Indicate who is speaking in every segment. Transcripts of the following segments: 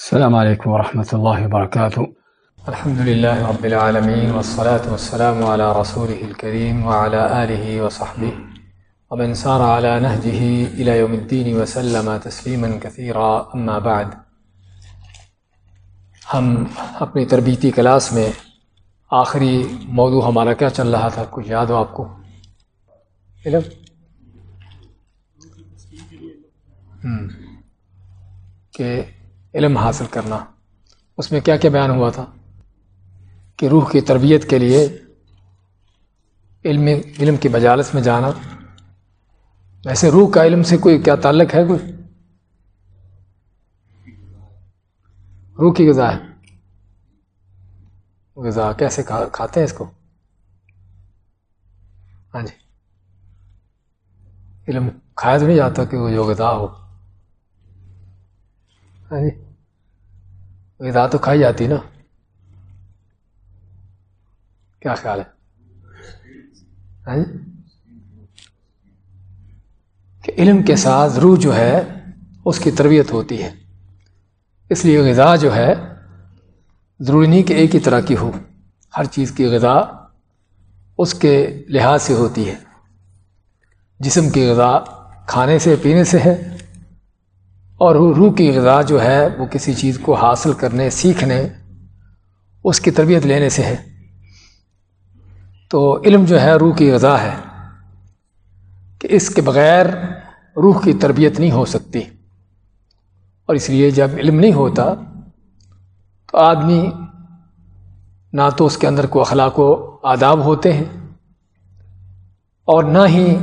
Speaker 1: السلام عليكم ورحمة الله وبركاته. الحمد لله رب العالمين والصلاة والسلام على رسوله الكريم وعلى آله وصحبه. ومن سار على نهجه إلى يوم الدين وسلم تسليما كثيرا، أما بعد. ہم اپنی تربیتی کلاس میں آخری موضوع ہمارا کیا چل رہا تھا؟ کچھ یاد ہو آپ کو؟ علم؟ کہ علم حاصل کرنا۔ اس میں کیا کیا بیان ہوا تھا؟ کہ روح کی تربیت کے لیے علم علم کی مجالس میں جانا۔ ویسے روح کا علم سے کوئی کیا تعلق ہے کوئی؟ روح کی غذا ہے۔ غذا کیسے کھاتے ہیں اس کو؟ ہاں جی۔ علم کھایا تو نہیں جاتا کہ وہ جو غذا ہو۔ ہاں جی۔ غذا تو کھائی جاتی نا۔ کیا خیال ہے؟ ہاں جی۔ کہ علم کے ساتھ روح جو ہے، اس کی تربیت ہوتی ہے۔ اس لیے غذا جو ہے، ضروری نہیں کہ ایک ہی طرح کی ہو۔ ہر چیز کی غذا اس کے لحاظ سے ہوتی ہے۔ جسم کی غذا کھانے سے، پینے سے ہے۔ اور روح کی غذا جو ہے وہ کسی چیز کو حاصل کرنے، سیکھنے، اس کی تربیت لینے سے ہے۔ تو علم جو ہے روح کی غذا ہے کہ اس کے بغیر روح کی تربیت نہیں ہو سکتی۔ اور اس لیے جب علم نہیں ہوتا تو آدمی نہ تو اس کے اندر کوئی اخلاق و آداب ہوتے ہیں اور نہ ہی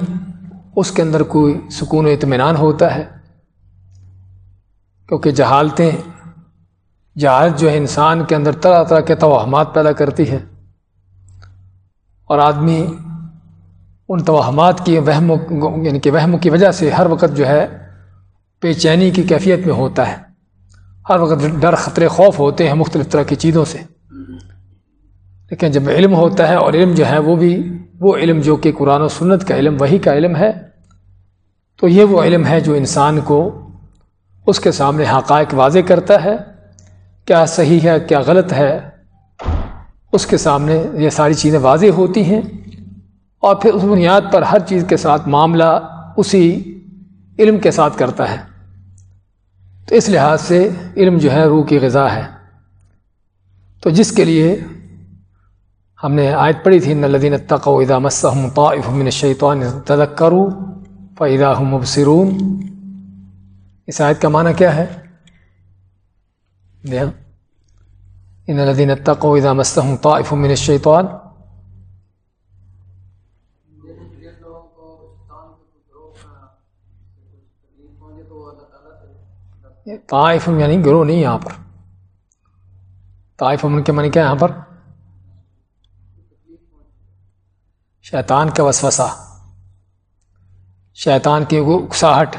Speaker 1: اس کے اندر کوئی سکون و اطمینان ہوتا ہے۔ کیونکہ جہالتیں جہالت جو ہے انسان کے اندر طرح طرح کے توہمات پیدا کرتی ہے اور آدمی ان توہمات کی وہم یعنی کہ وہم کی وجہ سے ہر وقت جو ہے بے چینی کی کیفیت میں ہوتا ہے۔ ہر وقت ڈر، خطرے، خوف ہوتے ہیں مختلف طرح کی چیزوں سے۔ لیکن جب علم ہوتا ہے اور علم جو ہے وہ بھی وہ علم جو کہ قرآن و سنت کا علم، وہی کا علم ہے، تو یہ وہ علم ہے جو انسان کو اس کے سامنے حقائق واضح کرتا ہے، کیا صحیح ہے، کیا غلط ہے۔ اس کے سامنے یہ ساری چیزیں واضح ہوتی ہیں اور پھر اس بنیاد پر ہر چیز کے ساتھ معاملہ اسی علم کے ساتھ کرتا ہے۔ تو اس لحاظ سے علم جو ہے روح کی غذا ہے۔ تو جس کے لیے ہم نے آیت پڑھی تھی نلدین تقو ادا مسم طائف من الشیطان تذکروا فاذا هم مبصرون اس آیت کا معنی کیا ہے؟ ان الذين اتقوا اذا مسهم طائف من الشيطان طائف یعنی گروہ نہیں یہاں پر۔ طائف امن کے معنی کیا یہاں پر؟ شیطان کا وسوسہ۔ شیطان کی اکساہٹ۔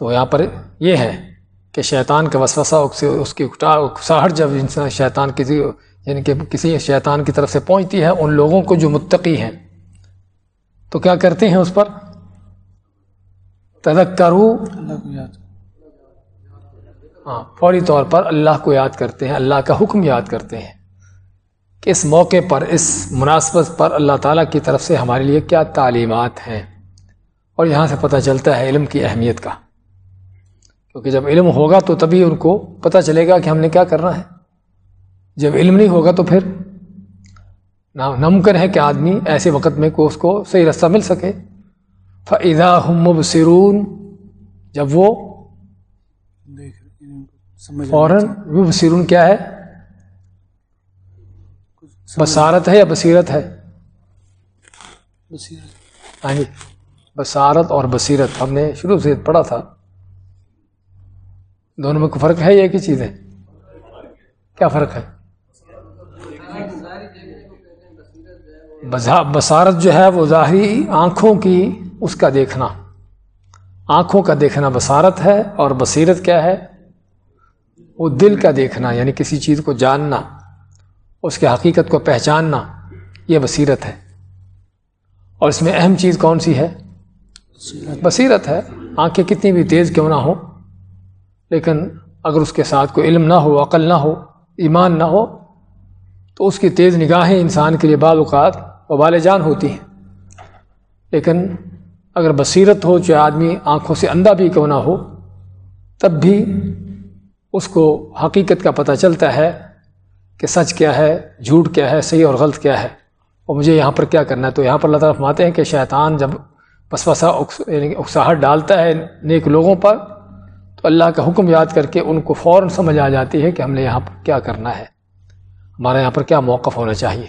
Speaker 1: تو یہاں پر یہ ہے کہ شیطان کا وسوسہ اس کی اکساہٹ جب انسان شیطان کسی یعنی کہ کسی شیطان کی طرف سے پہنچتی ہے، ان لوگوں کو جو متقی ہیں۔ تو کیا کرتے ہیں اس پر؟ تدک کرو ہاں فوری طور پر اللہ کو یاد کرتے ہیں، اللہ کا حکم یاد کرتے ہیں کہ اس موقع پر، اس مناسبت پر اللہ تعالیٰ کی طرف سے ہمارے لیے کیا تعلیمات ہیں۔ اور یہاں سے پتہ چلتا ہے علم کی اہمیت کا۔ کیونکہ جب علم ہوگا تو تبھی ان کو پتہ چلے گا کہ ہم نے کیا کرنا ہے۔ جب علم نہیں ہوگا تو پھر نمکن ہے کہ آدمی ایسے وقت میں کو اس کو صحیح رستہ مل سکے۔ فضا ہم سرون جب وہ فوراً سرون کیا ہے؟ بصارت ہے یا بصیرت ہے؟ ہاں جی بصارت اور بصیرت۔ ہم نے شروع سے پڑھا تھا۔ دونوں میں فرق ہے یا ایک ہی چیز ہے؟ کیا فرق ہے؟ بصارت جو ہے وہ ظاہری آنکھوں کی اس کا دیکھنا۔ آنکھوں کا دیکھنا بصارت ہے اور بصیرت کیا ہے؟ وہ دل کا دیکھنا یعنی کسی چیز کو جاننا، اس کے حقیقت کو پہچاننا، یہ بصیرت ہے۔ اور اس میں اہم چیز کون سی ہے؟ بصیرت ہے۔ آنکھیں کتنی بھی تیز کیوں نہ ہو لیکن اگر اس کے ساتھ کوئی علم نہ ہو، عقل نہ ہو، ایمان نہ ہو، تو اس کی تیز نگاہیں انسان کے لیے بعض اوقات وبال جان ہوتی ہیں۔ لیکن اگر بصیرت ہو، چاہے آدمی آنکھوں سے اندھا بھی کیوں نہ ہو، تب بھی اس کو حقیقت کا پتہ چلتا ہے کہ سچ کیا ہے، جھوٹ کیا ہے، صحیح اور غلط کیا ہے۔ اور مجھے یہاں پر کیا کرنا ہے؟ تو یہاں پر اللہ تعالیٰ فرماتے ہیں کہ شیطان جب بسوسا یعنی اکساہٹ ڈالتا ہے نیک لوگوں پر تو اللہ کا حکم یاد کر کے ان کو فوراً سمجھ آ جاتی ہے کہ ہم نے یہاں پر کیا کرنا ہے۔ ہمارا یہاں پر کیا موقف ہونا چاہیے؟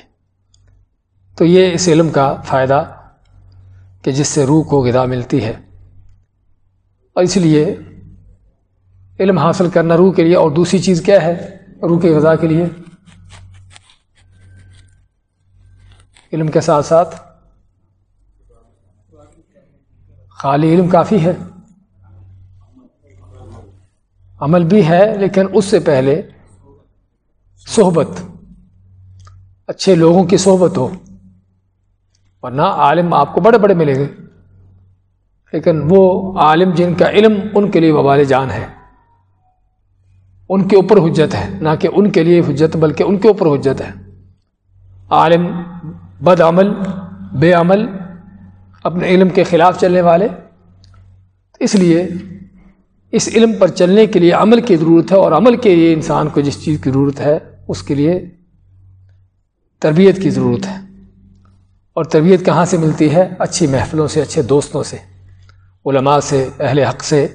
Speaker 1: تو یہ اس علم کا فائدہ کہ جس سے روح کو غذا ملتی ہے۔ اور اس لیے علم حاصل کرنا روح کے لیے اور دوسری چیز کیا ہے روح کی غذا کے لیے؟ علم کے ساتھ ساتھ خالی علم کافی ہے۔ عمل بھی ہے، لیکن اس سے پہلے صحبت، اچھے لوگوں کی صحبت ہو، ورنہ عالم آپ کو بڑے بڑے ملیں گے۔ لیکن وہ عالم جن کا علم ان کے لیے وبال جان ہے۔ ان کے اوپر حجت ہے، نہ کہ ان کے لیے حجت، بلکہ ان کے اوپر حجت ہے۔ عالم بد عمل، بے عمل، اپنے علم کے خلاف چلنے والے۔ اس لیے اس علم پر چلنے کے لیے عمل کی ضرورت ہے اور عمل کے لیے انسان کو جس چیز کی ضرورت ہے اس کے لیے تربیت کی ضرورت ہے۔ اور تربیت کہاں سے ملتی ہے؟ اچھی محفلوں سے، اچھے دوستوں سے، علماء سے، اہل حق سے،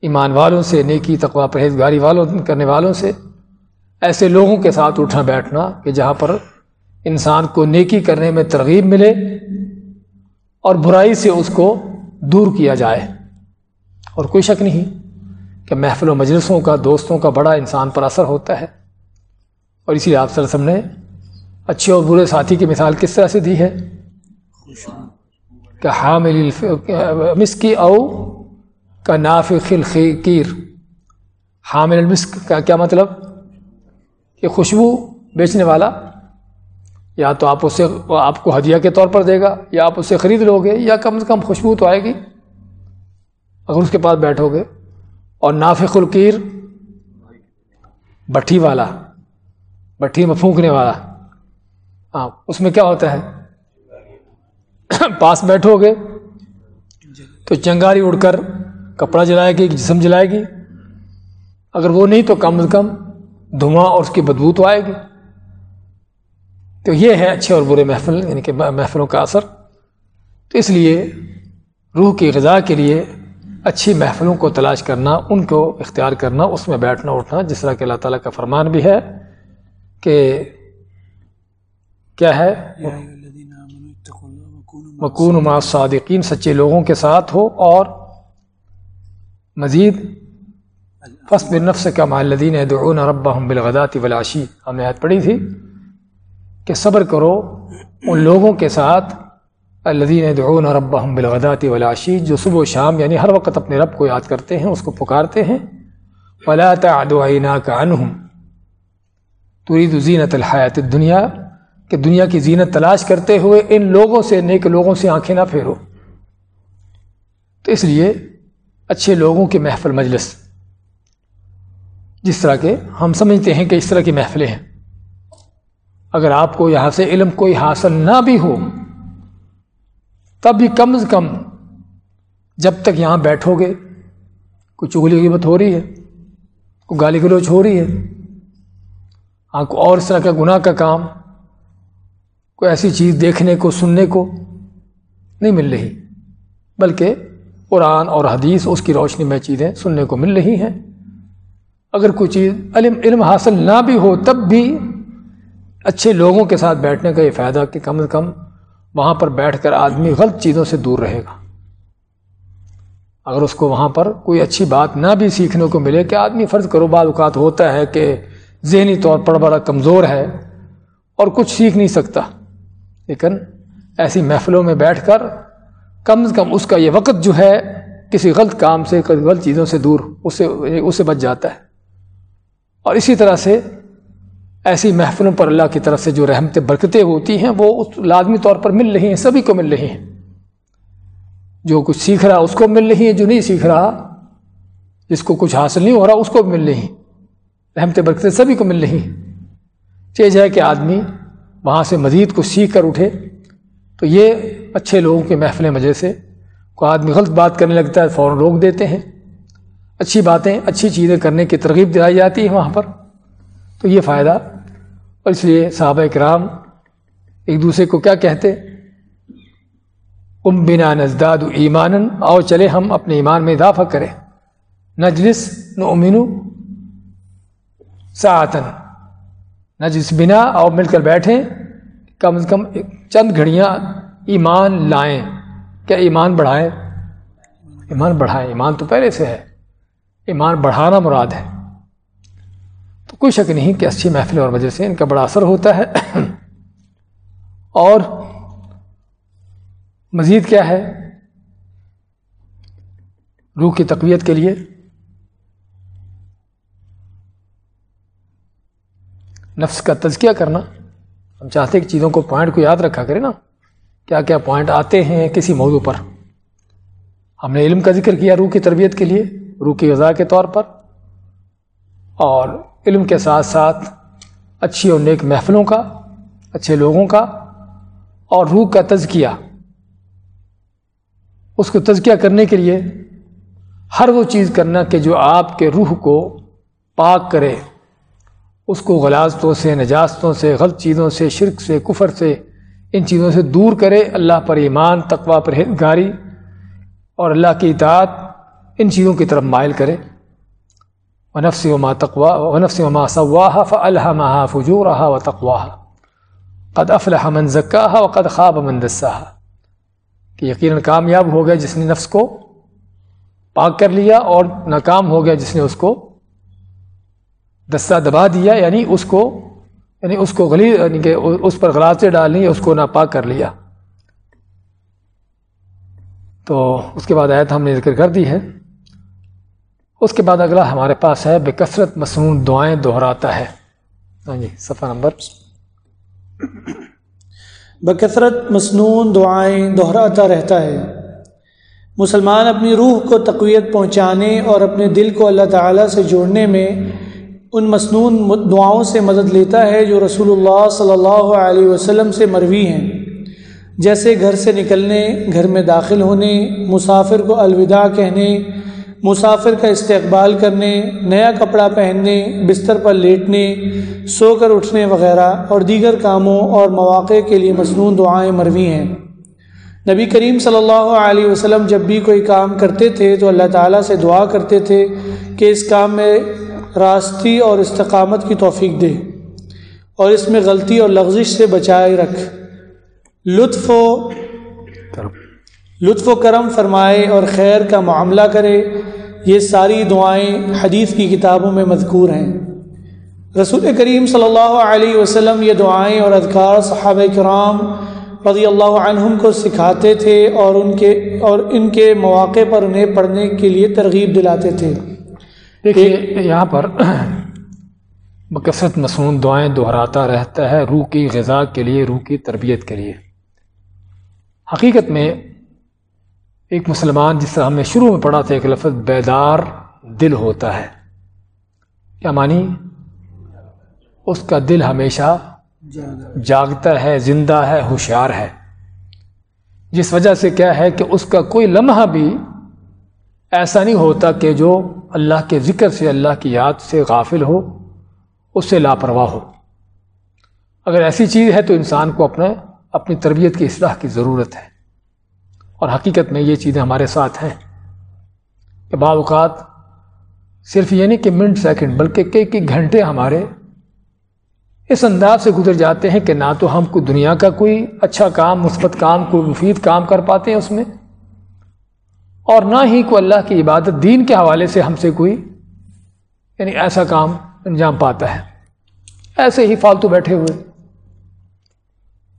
Speaker 1: ایمان والوں سے، نیکی تقوا پرہیزگاری والوں، کرنے والوں سے۔ ایسے لوگوں کے ساتھ اٹھنا، بیٹھنا کہ جہاں پر انسان کو نیکی کرنے میں ترغیب ملے اور برائی سے اس کو دور کیا جائے۔ اور کوئی شک نہیں۔ کہ محفل و مجلسوں کا، دوستوں کا بڑا انسان پر اثر ہوتا ہے۔ اور اسی لیے آپ صلی اللہ علیہ وسلم نے اچھے اور برے ساتھی کی مثال کس طرح سے دی ہے؟ کہ حامل مسکی او کا ناف الخیر۔ حامل المسک کا کیا مطلب؟ کہ خوشبو بیچنے والا یا تو آپ اسے، آپ کو ہدیہ کے طور پر دے گا، یا آپ اسے خرید لو گے، یا کم سے کم خوشبو تو آئے گی۔ اگر اس کے پاس بیٹھو گے۔ اور نافق القیر، بٹھی والا، بٹھی میں پھونکنے والا۔ ہاں اس میں کیا ہوتا ہے؟ پاس بیٹھو گے، تو چنگاری اڑ کر کپڑا جلائے گی جسم جلائے گی۔ اگر وہ نہیں تو کم از کم دھواں اور اس کی بدبو تو آئے گی۔ تو یہ ہے اچھے اور برے محفل یعنی کہ محفلوں کا اثر۔ تو اس لیے روح کی غذا کے لیے اچھی محفلوں کو تلاش کرنا ان کو اختیار کرنا اس میں بیٹھنا اٹھنا جس طرح کہ اللہ تعالیٰ کا فرمان بھی ہے کہ کیا ہے؟ مکون ما صادقین سچے لوگوں کے ساتھ ہو اور مزید فصب نفس کا مالدین دعون رب بالغداتی ولاشی ہم نے یاد پڑھی تھی کہ صبر کرو ان لوگوں کے ساتھ الدین دعون رب بالغداتی ولاشی جو صبح و شام یعنی ہر وقت اپنے رب کو یاد کرتے ہیں، اس کو پکارتے ہیں، ولا تعدعینا کا انہم ترید زینت الحیات دنیا کہ دنیا کی زینت تلاش کرتے ہوئے ان لوگوں سے، نیک لوگوں سے آنکھیں نہ پھیرو۔ تو اس لیے اچھے لوگوں کی محفل مجلس، جس طرح کے ہم سمجھتے ہیں کہ اس طرح کی محفلیں ہیں۔ اگر آپ کو یہاں سے علم کوئی حاصل نہ بھی ہو تب بھی کم از کم جب تک یہاں بیٹھو گے، کوئی چگلی قیمت ہو رہی ہے، کوئی گالی گلوچ ہو رہی ہے ہاں کو اور اس طرح کا گناہ کا کام، کوئی ایسی چیز دیکھنے کو، سننے کو نہیں مل رہی، بلکہ قرآن اور حدیث، اس کی روشنی میں چیزیں سننے کو مل رہی ہیں۔ اگر کوئی چیز علم علم حاصل نہ بھی ہو، تب بھی اچھے لوگوں کے ساتھ بیٹھنے کا یہ فائدہ کہ کم از کم وہاں پر بیٹھ کر آدمی غلط چیزوں سے دور رہے گا۔ اگر اس کو وہاں پر کوئی اچھی بات نہ بھی سیکھنے کو ملے کہ آدمی فرض کرو بعض اوقات ہوتا ہے کہ ذہنی طور پر بڑا کمزور ہے اور کچھ سیکھ نہیں سکتا، لیکن ایسی محفلوں میں بیٹھ کر کم از کم اس کا یہ وقت جو ہے کسی غلط کام سے غلط چیزوں سے دور اس سے اس سے بچ جاتا ہے۔ اور اسی طرح سے ایسی محفلوں پر اللہ کی طرف سے جو رحمتیں برکتیں ہوتی ہیں، وہ اس لازمی طور پر مل رہی ہیں، سبھی کو مل رہی ہیں۔ جو کچھ سیکھ رہا، اس کو مل رہی ہیں، جو نہیں سیکھ رہا، جس کو کچھ حاصل نہیں ہو رہا، اس کو بھی مل رہی رحمت برکت سبھی کو مل رہی ہیں۔ چیز ہے کہ آدمی وہاں سے مزید کچھ سیکھ کر اٹھے، تو یہ اچھے لوگوں کے محفل مجے سے کوئی آدمی غلط بات کرنے لگتا ہے، فوراً روک دیتے ہیں۔ اچھی باتیں، اچھی چیزیں کرنے کی ترغیب دلائی جاتی ہے وہاں پر۔ تو یہ فائدہ اس لیے صحابہ کرام ایک دوسرے کو کیا کہتے؟ ام بنا نزداد ایمان آؤ چلے ہم اپنے ایمان میں اضافہ کریں۔ نجلس نو امینو نجلس بنا، آؤ مل کر بیٹھیں۔ کم از کم چند گھڑیاں ایمان لائیں۔ کیا ایمان بڑھائیں؟ ایمان بڑھائیں۔ ایمان تو پہلے سے ہے۔ ایمان بڑھانا مراد ہے۔ تو کوئی شک نہیں کہ اچھی محفل اور وجہ سے ان کا بڑا اثر ہوتا ہے۔ اور مزید کیا ہے؟ روح کی تقویت کے لیے۔ نفس کا تزکیہ کرنا۔ ہم چاہتے ہیں کہ چیزوں کو پوائنٹ کو یاد رکھا کرے نا۔ کیا کیا پوائنٹ آتے ہیں کسی موضوع پر۔ ہم نے علم کا ذکر کیا روح کی تربیت کے لیے، روح کی غذا کے طور پر۔ اور علم کے ساتھ ساتھ اچھی اور نیک محفلوں کا، اچھے لوگوں کا اور روح کا تزکیہ۔ اس کو تزکیہ کرنے کے لیے ہر وہ چیز کرنا کہ جو آپ کے روح کو پاک کرے۔ اس کو غلاستوں سے، نجاستوں سے، غلط چیزوں سے، شرک سے، کفر سے، ان چیزوں سے دور کرے۔ اللہ پر ایمان تقوا پر اور اللہ کی اطاعت ان چیزوں کی طرف مائل کرے۔ ونفس وما تقوا ونفس وما صواها فألهمها فجورها وتقواها. قد افلح من زکاها وقد خواب من دساها. کہ یقیناً کامیاب ہو گیا جس نے نفس کو پاک کر لیا اور ناکام ہو گیا جس نے اس کو دستہ دبا دیا یعنی اس کو یعنی اس کو غلی یعنی کہ اس پر غلازیں ڈالنی اس کو ناپاک کر لیا۔ تو اس کے بعد آیت ہم نے ذکر کر دی ہے۔ اس کے بعد اگلا ہمارے پاس ہے، بے کثرت مصنون دعائیں دہراتا ہے۔ ہاں جی صفحہ نمبر۔
Speaker 2: بکثرت مصنون دعائیں دہراتا رہتا ہے۔ مسلمان اپنی روح کو تقویت پہنچانے اور اپنے دل کو اللہ تعالیٰ سے جوڑنے میں ان مصنون دعاؤں سے مدد لیتا ہے جو رسول اللہ صلی اللہ علیہ وسلم سے مروی ہیں۔ جیسے گھر سے نکلنے، گھر میں داخل ہونے، مسافر کو الوداع کہنے مسافر کا استقبال کرنے نیا کپڑا پہننے بستر پر لیٹنے سو کر اٹھنے وغیرہ اور دیگر کاموں اور مواقع کے لیے مصنون دعائیں مروی ہیں۔ نبی کریم صلی اللہ علیہ وسلم جب بھی کوئی کام کرتے تھے تو اللہ تعالیٰ سے دعا کرتے تھے کہ اس کام میں راستی اور استقامت کی توفیق دے اور اس میں غلطی اور لغزش سے بچائے رکھ۔ لطف و لطف و کرم فرمائے اور خیر کا معاملہ کرے۔ یہ ساری دعائیں حدیث کی کتابوں میں مذکور ہیں۔ رسول کریم صلی اللہ علیہ وسلم یہ دعائیں اور اذکار صحابہ کرام رضی اللہ عنہم کو سکھاتے تھے اور ان کے اور ان کے مواقع پر انہیں پڑھنے کے لیے ترغیب دلاتے تھے۔
Speaker 1: دیکھیے یہاں پر بکثرت مصنون دعائیں دہراتا رہتا ہے روح کی غذا کے لیے روح کی تربیت کے لیے۔ حقیقت میں ایک مسلمان جس طرح ہم نے شروع میں پڑھا تھا، ایک لفظ بیدار دل ہوتا ہے۔ کیا مانی؟ اس کا دل ہمیشہ جاگتا ہے، زندہ ہے، ہوشیار ہے۔ جس وجہ سے کیا ہے کہ اس کا کوئی لمحہ بھی ایسا نہیں ہوتا کہ جو اللہ کے ذکر سے، اللہ کی یاد سے غافل ہو، اس سے لاپرواہ ہو۔ اگر ایسی چیز ہے تو انسان کو اپنے، اپنی تربیت کی اصلاح کی ضرورت ہے۔ اور حقیقت میں یہ چیزیں ہمارے ساتھ ہیں کہ بعض اوقات صرف یہ نہیں کہ منٹ سیکنڈ، بلکہ کئی کئی گھنٹے ہمارے اس انداز سے گزر جاتے ہیں کہ نہ تو ہم کو دنیا کا کوئی اچھا کام، مثبت کام، کوئی مفید کام کر پاتے ہیں اس میں، اور نہ ہی کوئی اللہ کی عبادت، دین کے حوالے سے ہم سے کوئی یعنی ایسا کام انجام پاتا ہے۔ ایسے ہی فالتو بیٹھے ہوئے۔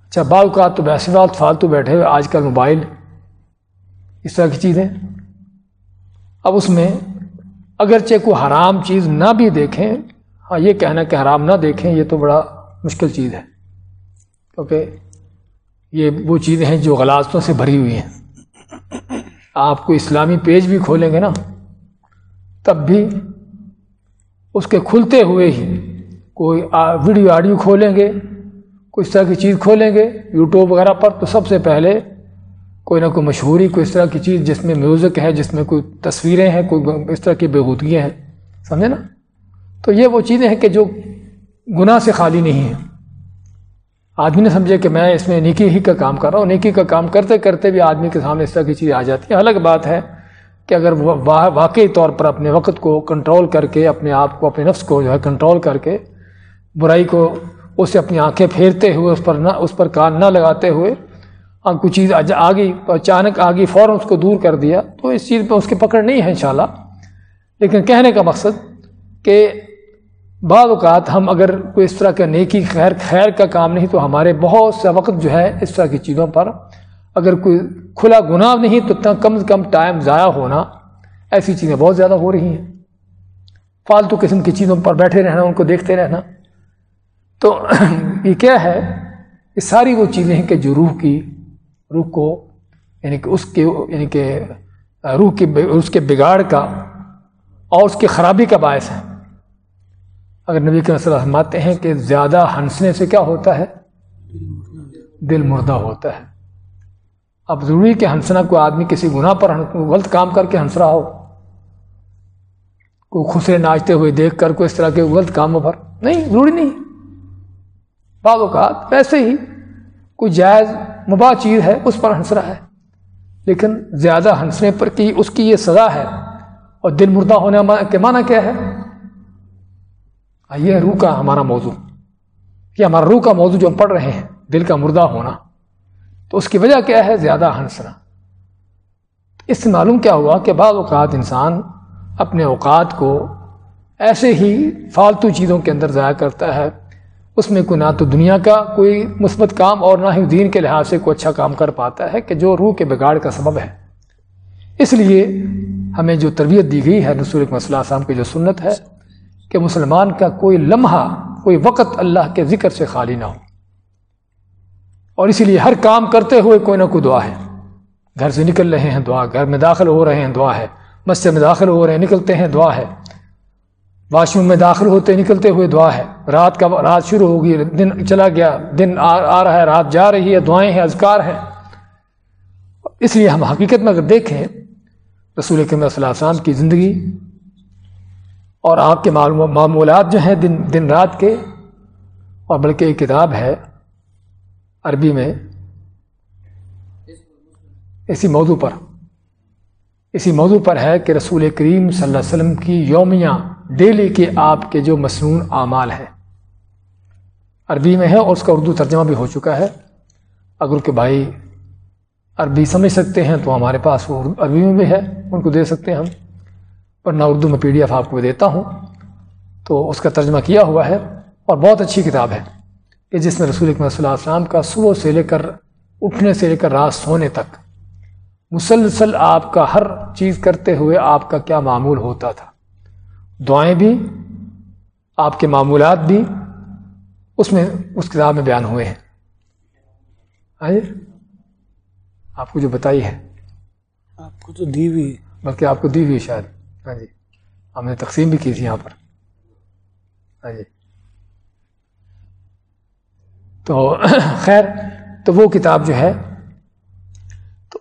Speaker 1: اچھا بعض اوقات تو ویسے بات فالتو بیٹھے ہوئے، آج کل موبائل اس طرح کی چیزیں۔ اب اس میں اگرچہ کوئی حرام چیز نہ بھی دیکھیں ہاں یہ کہنا کہ حرام نہ دیکھیں، یہ تو بڑا مشکل چیز ہے۔ کیونکہ یہ وہ چیزیں ہیں جو غلاستوں سے بھری ہوئی ہیں۔ آپ کو اسلامی پیج بھی کھولیں گے نا، تب بھی اس کے کھلتے ہوئے ہی کوئی ویڈیو آڈیو کھولیں گے، کوئی اس طرح کی چیز کھولیں گے، یوٹیوب وغیرہ پر تو سب سے پہلے کوئی نہ کوئی مشہوری، کوئی اس طرح کی چیز جس میں میوزک ہے، جس میں کوئی تصویریں ہیں، کوئی اس طرح کی بےغودگیاں ہیں۔ سمجھے نا؟ تو یہ وہ چیزیں ہیں کہ جو گناہ سے خالی نہیں ہیں۔ آدمی نے سمجھے کہ میں اس میں نیکی ہی کا کام کر رہا ہوں، نیکی کا کام کرتے کرتے بھی آدمی کے سامنے اس طرح کی چیز آ جاتی ہے الگ بات ہے کہ اگر واقعی طور پر اپنے وقت کو کنٹرول کر کے، اپنے آپ کو، اپنے نفس کو جو ہے کنٹرول کر کے، برائی کو اس سے اپنی آنکھیں پھیرتے ہوئے، اس پر نہ، اس پر کان نہ لگاتے ہوئے ہاں، کوئی چیز آ گئی اچانک آ گئی فوراً اس کو دور کر دیا، تو اس چیز پہ اس کی پکڑ نہیں ہے انشاءاللہ۔ لیکن کہنے کا مقصد کہ بعض اوقات ہم اگر کوئی اس طرح کا نیکی، خیر خیر کا کام نہیں، تو ہمارے بہت سا وقت جو ہے اس طرح کی چیزوں پر اگر کوئی کھلا گناہ نہیں، تو کم از کم ٹائم ضائع ہونا ایسی چیزیں بہت زیادہ ہو رہی ہیں۔ فالتو قسم کی چیزوں پر بیٹھے رہنا، ان کو دیکھتے رہنا۔ تو یہ کیا ہے؟ یہ ساری وہ چیزیں ہیں کہ جو روح کی روح کو یعنی کہ اس کے یعنی کہ روح کی اس کے بگاڑ کا اور اس کی خرابی کا باعث ہے۔ اگر نبی کے مسئلہ فرماتے ہیں کہ زیادہ ہنسنے سے کیا ہوتا ہے؟ دل مردہ ہوتا ہے۔ اب ضروری کہ ہنسنا کوئی آدمی کسی گناہ پر غلط کام کر کے ہنس رہا ہو۔ کوئی خسرے ناچتے ہوئے دیکھ کر، کوئی اس طرح کے غلط کاموں پر۔ نہیں، ضروری نہیں۔ بعض اوقات ویسے ہی کوئی جائز مباح چیز ہے، اس پر ہنس رہا ہے۔ لیکن زیادہ ہنسنے پر کی اس کی یہ سزا ہے۔ اور دل مردہ ہونے کے معنی کیا ہے؟ یہ روح کا ہمارا موضوع۔ یہ ہمارا روح کا موضوع جو ہم پڑھ رہے ہیں، دل کا مردہ ہونا۔ تو اس کی وجہ کیا ہے؟ زیادہ ہنسنا۔ اس سے معلوم کیا ہوا کہ بعض اوقات انسان اپنے اوقات کو ایسے ہی فالتو چیزوں کے اندر ضائع کرتا ہے۔ اس میں کوئی نہ تو دنیا کا کوئی مثبت کام اور نہ ہی دین کے لحاظ سے کوئی اچھا کام کر پاتا ہے کہ جو روح کے بگاڑ کا سبب ہے۔ اس لیے ہمیں جو تربیت دی گئی ہے رسول مسئلہ صاحب کی جو سنت ہے کہ مسلمان کا کوئی لمحہ، کوئی وقت اللہ کے ذکر سے خالی نہ ہو۔ اور اسی لیے ہر کام کرتے ہوئے کوئی نہ کوئی دعا ہے۔ گھر سے نکل رہے ہیں دعا، گھر میں داخل ہو رہے ہیں دعا ہے۔ مسجد میں داخل ہو رہے ہیں، نکلتے ہیں دعا ہے۔ واش روم میں داخل ہوتے نکلتے ہوئے دعا ہے۔ رات کا رات شروع ہوگی، دن چلا گیا، دن آ رہا ہے، رات جا رہی ہے، دعائیں ہیں، اذکار ہیں۔ اس لیے ہم حقیقت میں اگر دیکھیں، رسول صلی اللہ علیہ وسلم کی زندگی اور آپ کے معمولات جو ہیں دن دن رات کے، اور بلکہ ایک کتاب ہے عربی میں، اسی موضوع پر۔ اسی موضوع پر ہے کہ رسول کریم صلی اللہ علیہ وسلم کی یومیہ ڈیلی کے آپ کے جو مصنون اعمال ہے عربی میں ہے اور اس کا اردو ترجمہ بھی ہو چکا ہے۔ اگر کہ بھائی عربی سمجھ سکتے ہیں تو ہمارے پاس وہ عربی میں بھی ہے، ان کو دے سکتے ہیں ہم۔ ورنہ اردو میں پی ڈی ایف آپ کو دیتا ہوں۔ تو اس کا ترجمہ کیا ہوا ہے اور بہت اچھی کتاب ہے کہ جس میں رسول اکمل صلی اللہ علیہ وسلم کا صبح سے لے کر اٹھنے سے لے کر رات سونے تک مسلسل آپ کا ہر چیز کرتے ہوئے آپ کا کیا معمول ہوتا تھا؟ دعائیں بھی آپ کے معمولات بھی اس میں اس کتاب میں بیان ہوئے ہیں۔ آئیے آپ کو جو بتائی ہے۔
Speaker 2: آپ کو تو دی ہوئی۔
Speaker 1: بلکہ آپ کو دی ہوئی شاید۔ ہاں جی۔ ہم نے تقسیم بھی کی تھی یہاں پر۔ ہاں جی۔ تو خیر تو وہ کتاب جو ہے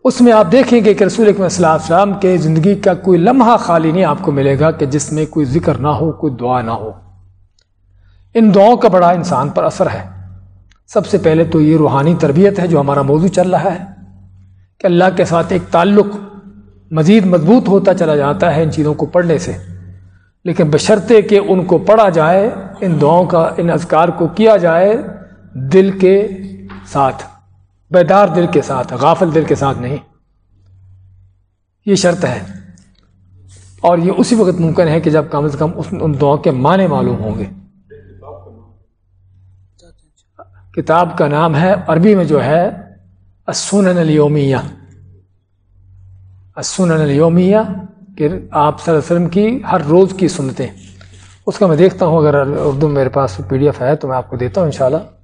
Speaker 1: اس میں آپ دیکھیں گے کہ رسول اکم صلی اللہ علیہ وسلم کے زندگی کا کوئی لمحہ خالی نہیں آپ کو ملے گا کہ جس میں کوئی ذکر نہ ہو، کوئی دعا نہ ہو۔ ان دعاؤں کا بڑا انسان پر اثر ہے۔ سب سے پہلے تو یہ روحانی تربیت ہے جو ہمارا موضوع چل رہا ہے کہ اللہ کے ساتھ ایک تعلق مزید مضبوط ہوتا چلا جاتا ہے ان چیزوں کو پڑھنے سے۔ لیکن بشرطے کہ ان کو پڑھا جائے، ان دعاؤں کا، ان اذکار کو کیا جائے، دل کے ساتھ۔ بیدار دل کے ساتھ، غافل دل کے ساتھ نہیں۔ یہ شرط ہے۔ اور یہ اسی وقت ممکن ہے کہ جب کم از کم اس ان دعاؤں کے معنی معلوم ہوں گے۔ کتاب کا نام ہے، عربی میں جو ہے، السنن الیومیہ۔ السنن الیومیہ، کہ آپ صلی اللہ علیہ وسلم کی ہر روز کی سنتیں۔ اس کا میں دیکھتا ہوں، اگر اردو میرے پاس پی ڈی ایف ہے تو میں آپ کو دیتا ہوں انشاءاللہ۔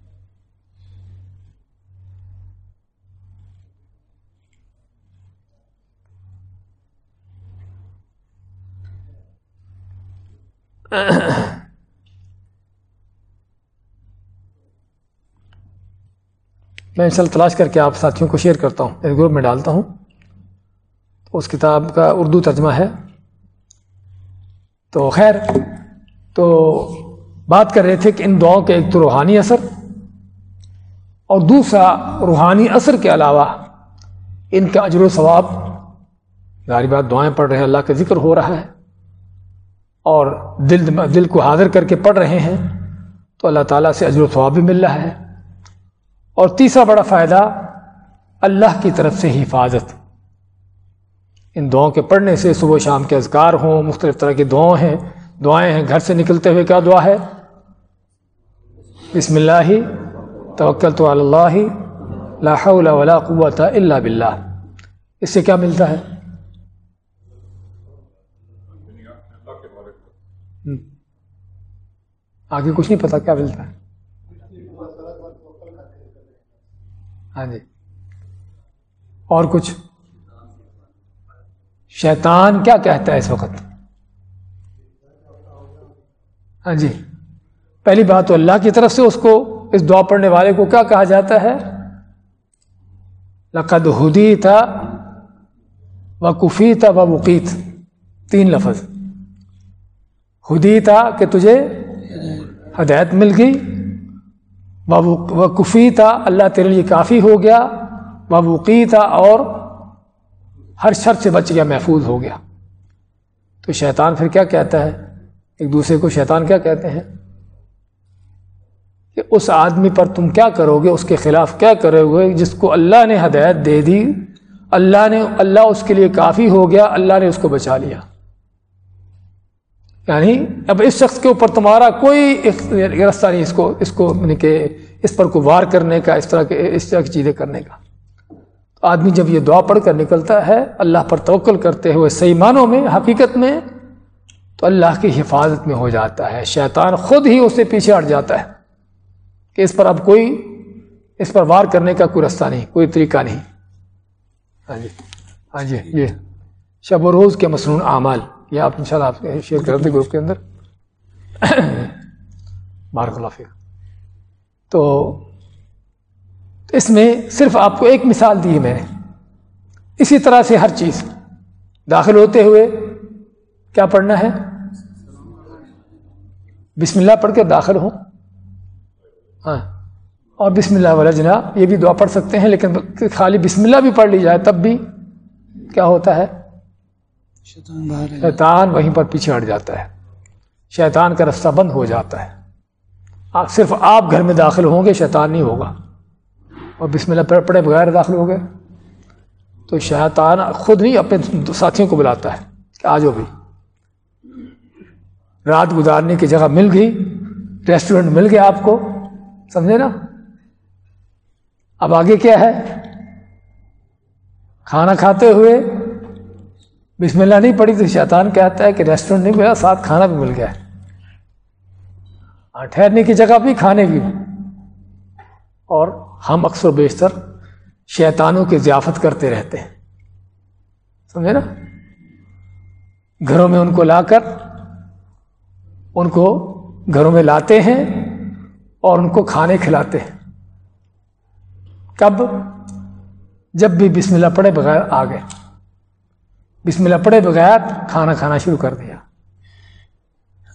Speaker 1: میں ان تلاش کر کے آپ ساتھیوں کو شیئر کرتا ہوں ایک گروپ میں ڈالتا ہوں۔ اس کتاب کا اردو ترجمہ ہے۔ تو خیر، تو بات کر رہے تھے کہ ان دعاؤں کے ایک تو روحانی اثر اور دوسرا روحانی اثر کے علاوہ ان کا اجر و ثواب۔ ظاہری بات، دعائیں پڑھ رہے ہیں، اللہ کا ذکر ہو رہا ہے۔ اور دل دل کو حاضر کر کے پڑھ رہے ہیں، تو اللہ تعالیٰ سے اجر و ثواب بھی مل رہا ہے۔ اور تیسرا بڑا فائدہ، اللہ کی طرف سے حفاظت۔ ان دعاؤں کے پڑھنے سے صبح و شام کے اذکار ہوں، مختلف طرح کی دعائیں ہیں دعائیں ہیں، گھر سے نکلتے ہوئے کیا دعا ہے؟ بسم اللہ توکل تو اللہ، لا حول ولا قوت الا باللہ۔ اس سے کیا ملتا ہے؟ آگے کچھ نہیں پتا کیا ملتا ہے۔ ہاں جی۔ اور کچھ۔ شیطان کیا کہتا ہے اس وقت؟ ہاں جی۔ پہلی بات تو اللہ کی طرف سے اس کو، اس دعا پڑھنے والے کو کیا کہا جاتا ہے؟ لقد ہدی تھا و کفی تھا و مقیت۔ تین لفظ۔ ہدی تھا کہ تجھے ہدایت مل گئی۔ وہ کفی تھا اللہ تیرے لیے کافی ہو گیا۔ وقی تھا اور ہر شر سے بچ گیا، محفوظ ہو گیا۔ تو شیطان پھر کیا کہتا ہے؟ ایک دوسرے کو شیطان کیا کہتے ہیں؟ کہ اس آدمی پر تم کیا کرو گے؟ اس کے خلاف کیا کرو گے؟ جس کو اللہ نے ہدایت دے دی۔ اللہ نے اللہ اس کے لیے کافی ہو گیا۔ اللہ نے اس کو بچا لیا۔ یعنی اب اس شخص کے اوپر تمہارا کوئی رستہ نہیں، اس کو اس کو یعنی کہ اس پر کو وار کرنے کا، اس طرح کے، اس طرح کی چیزیں کرنے کا۔ تو آدمی جب یہ دعا پڑھ کر نکلتا ہے، اللہ پر توکل کرتے ہوئے صحیح معنوں میں، حقیقت میں، تو اللہ کی حفاظت میں ہو جاتا ہے۔ شیطان خود ہی اس سے پیچھے ہٹ جاتا ہے کہ اس پر اب کوئی، اس پر وار کرنے کا کوئی رستہ نہیں، کوئی طریقہ نہیں۔ ہاں جی ہاں جی یہ شب و روز کے مصنون اعمال۔ یہ آپ ان شاء اللہ آپ شیئر کر دیں گروپ کے اندر۔ بارک اللہ فکر تو اس میں صرف آپ کو ایک مثال دی ہے میں نے۔ اسی طرح سے ہر چیز۔ داخل ہوتے ہوئے کیا پڑھنا ہے؟ بسم اللہ پڑھ کے داخل ہوں۔ ہاں۔ اور بسم اللہ والا جناب یہ بھی دعا پڑھ سکتے ہیں لیکن خالی بسم اللہ بھی پڑھ لی جائے تب بھی کیا ہوتا ہے؟ شیطان وہیں پر پیچھے ہٹ جاتا ہے۔ شیطان کا رستہ بند ہو جاتا ہے۔ صرف آپ گھر میں داخل ہوں گے، شیطان نہیں ہوگا۔ اور بسم اللہ پڑھ پڑے بغیر داخل ہو گئے۔ تو شیطان خود نہیں اپنے ساتھیوں کو بلاتا ہے کہ آ جاؤ بھی۔ رات گزارنے کی جگہ مل گئی، ریسٹورینٹ مل گیا آپ کو۔ سمجھے نا؟ اب آگے کیا ہے؟ کھانا کھاتے ہوئے بسم اللہ نہیں پڑی تو شیطان کہتا ہے کہ ریسٹورینٹ نہیں ملا، ساتھ کھانا بھی مل گیا۔ ہاں ٹھہرنے کی جگہ بھی کھانے بھی اور ہم اکثر و بیشتر شیطانوں کی ضیافت کرتے رہتے ہیں۔ سمجھے نا؟ گھروں میں ان کو لا کر، ان کو گھروں میں لاتے ہیں اور ان کو کھانے کھلاتے ہیں۔ کب؟ جب بھی بسم اللہ پڑے بغیر آ گئے بسم اللہ پڑے بغیر کھانا کھانا شروع کر دیا۔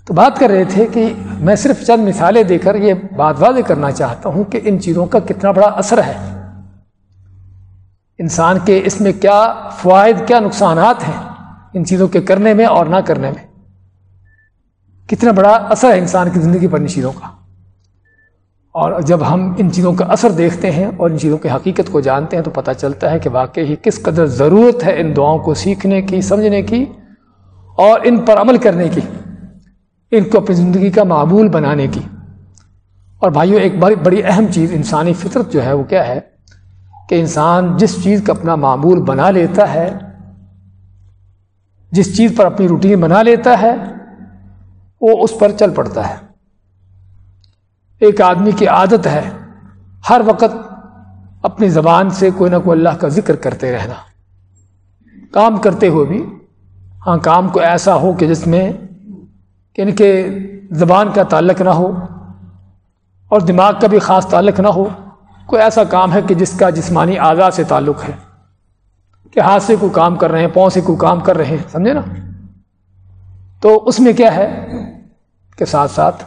Speaker 1: تو بات کر رہے تھے کہ میں صرف چند مثالیں دے کر یہ بات واضح کرنا چاہتا ہوں کہ ان چیزوں کا کتنا بڑا اثر ہے۔ انسان کے اس میں کیا فوائد، کیا نقصانات ہیں ان چیزوں کے کرنے میں اور نہ کرنے میں؟ کتنا بڑا اثر ہے انسان کی زندگی پر ان چیزوں کا؟ اور جب ہم ان چیزوں کا اثر دیکھتے ہیں اور ان چیزوں کی حقیقت کو جانتے ہیں تو پتہ چلتا ہے کہ واقعی کس قدر ضرورت ہے ان دعاؤں کو سیکھنے کی، سمجھنے کی اور ان پر عمل کرنے کی، ان کو اپنی زندگی کا معمول بنانے کی۔ اور بھائیوں ایک بڑی بڑی اہم چیز انسانی فطرت جو ہے وہ کیا ہے؟ کہ انسان جس چیز کا اپنا معمول بنا لیتا ہے، جس چیز پر اپنی روٹین بنا لیتا ہے، وہ اس پر چل پڑتا ہے۔ ایک آدمی کی عادت ہے ہر وقت اپنی زبان سے کوئی نہ کوئی اللہ کا ذکر کرتے رہنا۔ کام کرتے ہوئے بھی ہاں کام کو ایسا ہو کہ جس میں یعنی کہ ان کے زبان کا تعلق نہ ہو اور دماغ کا بھی خاص تعلق نہ ہو، کوئی ایسا کام ہے کہ جس کا جسمانی اعضاء سے تعلق ہے کہ ہاتھ سے کوئی کام کر رہے ہیں، پاؤں سے کوئی کام کر رہے ہیں، سمجھے نا؟ تو اس میں کیا ہے کہ ساتھ ساتھ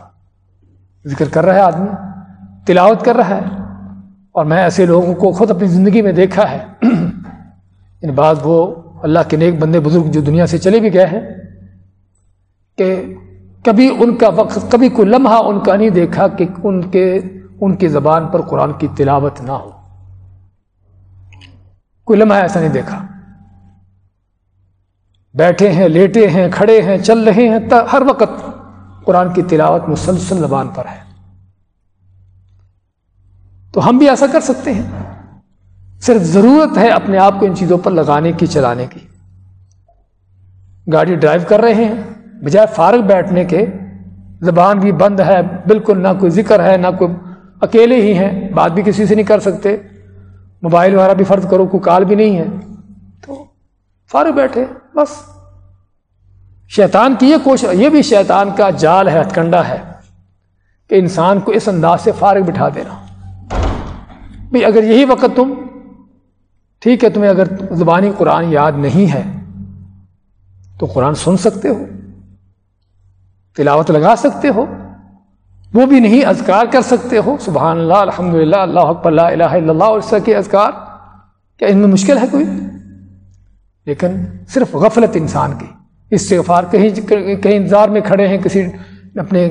Speaker 1: ذکر کر رہا ہے آدمی، تلاوت کر رہا ہے۔ اور میں ایسے لوگوں کو خود اپنی زندگی میں دیکھا ہے۔ ان بعض وہ اللہ کے نیک بندے بزرگ جو دنیا سے چلے بھی گئے ہیں، کہ کبھی ان کا وقت، کبھی کوئی لمحہ ان کا نہیں دیکھا کہ ان کے، ان کی زبان پر قرآن کی تلاوت نہ ہو۔ کوئی لمحہ ایسا نہیں دیکھا۔ بیٹھے ہیں، لیٹے ہیں، کھڑے ہیں، چل رہے ہیں ہر وقت قرآن کی تلاوت مسلسل زبان پر ہے۔ تو ہم بھی ایسا کر سکتے ہیں۔ صرف ضرورت ہے اپنے آپ کو ان چیزوں پر لگانے کی، چلانے کی۔ گاڑی ڈرائیو کر رہے ہیں، بجائے فارغ بیٹھنے کے۔ زبان بھی بند ہے، بالکل نہ کوئی ذکر ہے، نہ کوئی اکیلے ہی ہیں۔ بات بھی کسی سے نہیں کر سکتے۔ موبائل وغیرہ بھی فرض کرو، کوئی کال بھی نہیں ہے۔ تو فارغ بیٹھے، بس۔ شیطان کی یہ کوشش یہ بھی شیطان کا جال ہے ہتھ کنڈا ہے کہ انسان کو اس انداز سے فارغ بٹھا دینا۔ بھائی اگر یہی وقت تم ٹھیک ہے، تمہیں اگر زبانی قرآن یاد نہیں ہے تو قرآن سن سکتے ہو، تلاوت لگا سکتے ہو، وہ بھی نہیں اذکار کر سکتے ہو۔ سبحان اللہ الحمد للہ اللہ اکبر اللہ الہ الا اللہ، اور اس طرح کے اذکار۔ کیا ان میں مشکل ہے کوئی؟ لیکن صرف غفلت انسان کی۔ استغفار، کہیں جی، کہیں انتظار میں کھڑے ہیں، کسی اپنے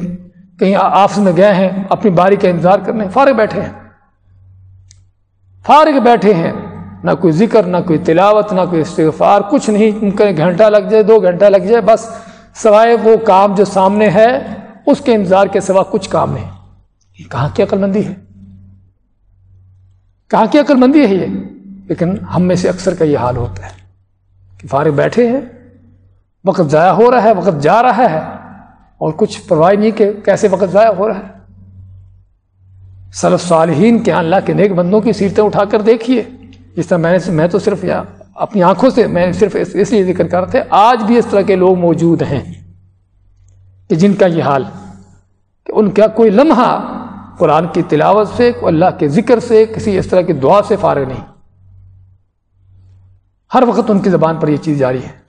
Speaker 1: کہیں آفس میں گئے ہیں، اپنی باری کا انتظار کرنے فارغ بیٹھے ہیں۔ فارغ بیٹھے ہیں، نہ کوئی ذکر، نہ کوئی تلاوت، نہ کوئی استغفار، کچھ نہیں گھنٹہ لگ جائے، دو گھنٹہ لگ جائے، بس سوائے وہ کام جو سامنے ہے، اس کے انتظار کے سوا کچھ کام نہیں۔ یہ کہاں کی عقل مندی ہے؟ کہاں کی عقل مندی ہے یہ؟ لیکن ہم میں سے اکثر کا یہ حال ہوتا ہے کہ فارغ بیٹھے ہیں وقت ضائع ہو رہا ہے، وقت جا رہا ہے۔ اور کچھ پرواہ نہیں کہ کیسے وقت ضائع ہو رہا ہے۔ صلف صالحین کے اللہ کے نیک بندوں کی سیرتیں اٹھا کر دیکھیے۔ جس طرح میں نے میں تو صرف یا اپنی آنکھوں سے میں صرف اس لیے ذکر کر رہے تھے آج بھی اس طرح کے لوگ موجود ہیں۔ کہ جن کا یہ حال کہ ان کا کوئی لمحہ قرآن کی تلاوت سے، اللہ کے ذکر سے، کسی اس طرح کی دعا سے فارغ نہیں۔ ہر وقت ان کی زبان پر یہ چیز جاری ہے۔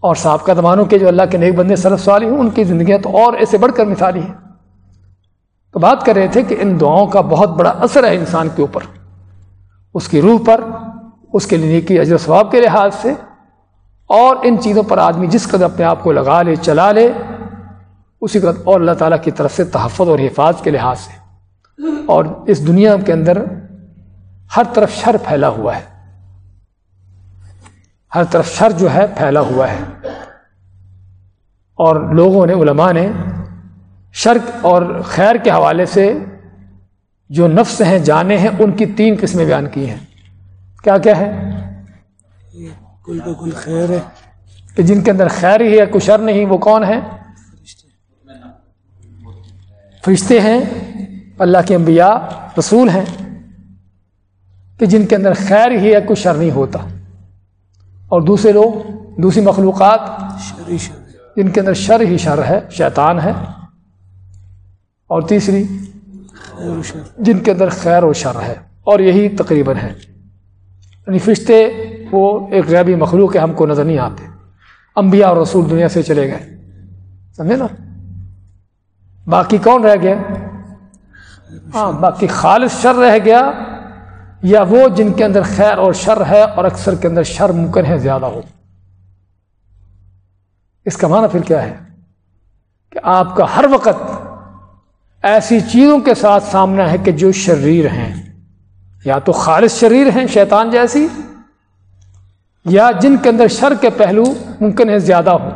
Speaker 1: اور سابقہ زمانوں کے جو اللہ کے نیک بندے سرف سوالی ہوں، ان کی زندگیاں تو اور ایسے بڑھ کر مثالی ہیں۔ تو بات کر رہے تھے کہ ان دعاؤں کا بہت بڑا اثر ہے انسان کے اوپر۔ اس کی روح پر، اس کے لیے کی اجر ثواب کے لحاظ سے، اور ان چیزوں پر آدمی جس قدر اپنے آپ کو لگا لے، چلا لے، اسی قدر اور اللہ تعالیٰ کی طرف سے تحفظ اور حفاظت کے لحاظ سے۔ اور اس دنیا کے اندر ہر طرف شر پھیلا ہوا ہے۔ ہر طرف شر جو ہے پھیلا ہوا ہے۔ اور لوگوں نے علماء نے شرک اور خیر کے حوالے سے جو نفس ہیں جانے ہیں ان کی تین قسمیں بیان کی ہیں۔ کیا کیا ہے؟ خیر ہے۔ کہ جن کے اندر خیر ہی ہے کچھ شر نہیں وہ کون ہے فرشتے ہیں اللہ کے انبیاء رسول ہیں۔ کہ جن کے اندر خیر ہی ہے کچھ شر نہیں ہوتا۔ اور دوسرے لوگ دوسری مخلوقات جن کے اندر شر ہی شر ہے شیطان ہے۔ اور تیسری جن کے اندر خیر و شر ہے۔ اور یہی تقریباً ہے۔ یعنی فرشتے وہ ایک غیبی مخلوق ہے ہم کو نظر نہیں آتے۔ انبیاء اور رسول دنیا سے چلے گئے۔ سمجھے نا؟ باقی کون رہ گیا؟ ہاں باقی خالص شر رہ گیا۔ یا وہ جن کے اندر خیر اور شر ہے اور اکثر کے اندر شر ممکن ہے زیادہ ہو۔ اس کا معنی پھر کیا ہے؟ کہ آپ کا ہر وقت ایسی چیزوں کے ساتھ سامنا ہے کہ جو شریر ہیں۔ یا تو خالص شریر ہیں، شیطان جیسی، یا جن کے اندر شر کے پہلو ممکن ہے زیادہ ہو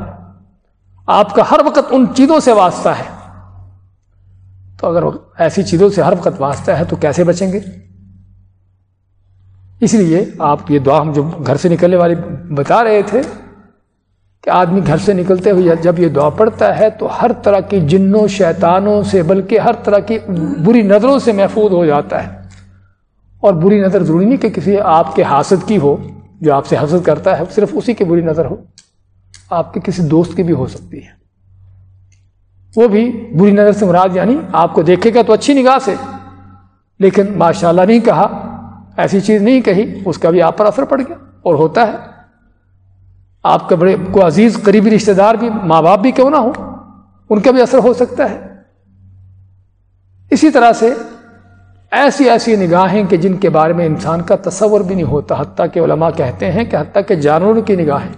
Speaker 1: آپ کا ہر وقت ان چیزوں سے واسطہ ہے۔ تو اگر ایسی چیزوں سے ہر وقت واسطہ ہے تو کیسے بچیں گے؟ اس لیے آپ یہ دعا ہم جو گھر سے نکلنے والی بتا رہے تھے کہ آدمی گھر سے نکلتے ہوئے جب یہ دعا پڑتا ہے تو ہر طرح کی جنوں، شیطانوں سے، بلکہ ہر طرح کی بری نظروں سے محفوظ ہو جاتا ہے۔ اور بری نظر ضروری نہیں کہ کسی آپ کے حاسد کی ہو، جو آپ سے حسد کرتا ہے، صرف اسی کی بری نظر ہو۔ آپ کے کسی دوست کی بھی ہو سکتی ہے۔ وہ بھی بری نظر سے مراد یعنی آپ کو دیکھے گا تو اچھی نگاہ سے، لیکن ماشاء اللہ نہیں کہا ایسی چیز نہیں کہی، اس کا بھی آپ پر اثر پڑ گیا اور ہوتا ہے۔ آپ کا بڑے، کو عزیز قریبی رشتہ دار بھی، ماں باپ بھی کیوں نہ ہو ان کا بھی اثر ہو سکتا ہے۔ اسی طرح سے ایسی ایسی نگاہیں کہ جن کے بارے میں انسان کا تصور بھی نہیں ہوتا، حتیٰ کہ علماء کہتے ہیں کہ حتیٰ کہ جانوروں کی نگاہیں۔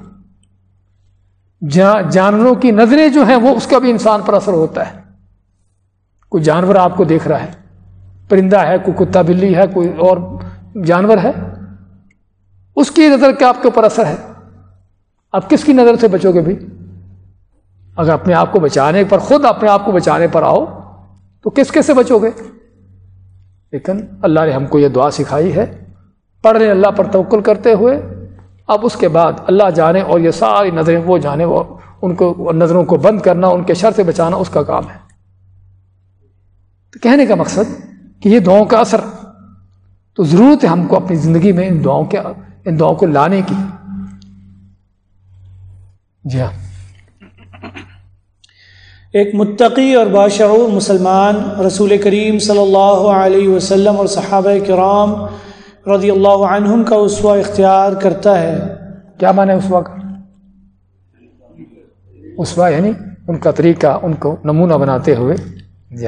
Speaker 1: جانوروں کی نظریں جو ہیں، وہ اس کا بھی انسان پر اثر ہوتا ہے۔ کوئی جانور آپ کو دیکھ رہا ہے، پرندہ ہے، کوئی کتا بلی ہے، کوئی اور جانور ہے، اس کی نظر کیا آپ کے اوپر اثر ہے؟ آپ کس کی نظر سے بچو گے بھی؟ اگر اپنے آپ کو بچانے پر، خود اپنے آپ کو بچانے پر آؤ، تو کس کس سے بچو گے؟ لیکن اللہ نے ہم کو یہ دعا سکھائی ہے۔ پڑھ رہے اللہ پر توکل کرتے ہوئے، اب اس کے بعد اللہ جانے اور یہ ساری نظریں وہ جانے، وہ ان کو، نظروں کو بند کرنا، ان کے شر سے بچانا اس کا کام ہے۔ تو کہنے کا مقصد کہ یہ دعاؤں کا اثر تو ضرورت ہے ہم کو اپنی زندگی میں ان دعاؤں کے ان دعاؤں کو لانے کی۔ جی ہاں۔
Speaker 2: ایک متقی اور بادشاہ مسلمان رسول کریم صلی اللہ علیہ وسلم اور صحابہ کرام رضی اللہ عنہم کا اسوا اختیار کرتا ہے۔
Speaker 1: کیا مانے اسوا کا اسوا یعنی ان کا طریقہ ان کو نمونہ بناتے ہوئے۔ جی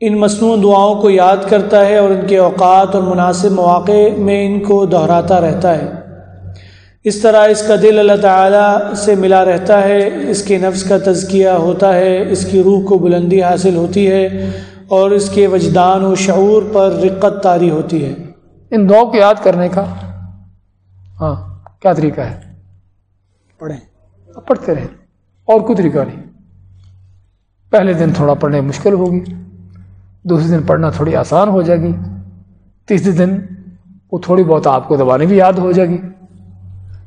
Speaker 2: ان مصنوع دعاؤں کو یاد کرتا ہے اور ان کے اوقات اور مناسب مواقع میں ان کو دہراتا رہتا ہے۔ اس طرح اس کا دل اللہ تعالیٰ سے ملا رہتا ہے اس کے نفس کا تزکیہ ہوتا ہے اس کی روح کو بلندی حاصل ہوتی ہے اور اس کے وجدان و شعور پر رقت تاری ہوتی ہے۔
Speaker 1: ان دعاؤں کو یاد کرنے کا؟ ہاں کیا طریقہ ہے؟
Speaker 2: پڑھیں۔
Speaker 1: پڑھتے رہیں۔ اور کوئی طریقہ نہیں۔ پہلے دن تھوڑا پڑھنے مشکل ہوگی۔ دوسرے دن پڑھنا تھوڑی آسان ہو جائے گی۔ تیسرے دن وہ تھوڑی بہت آپ کو زبانیں بھی یاد ہو جائے گی۔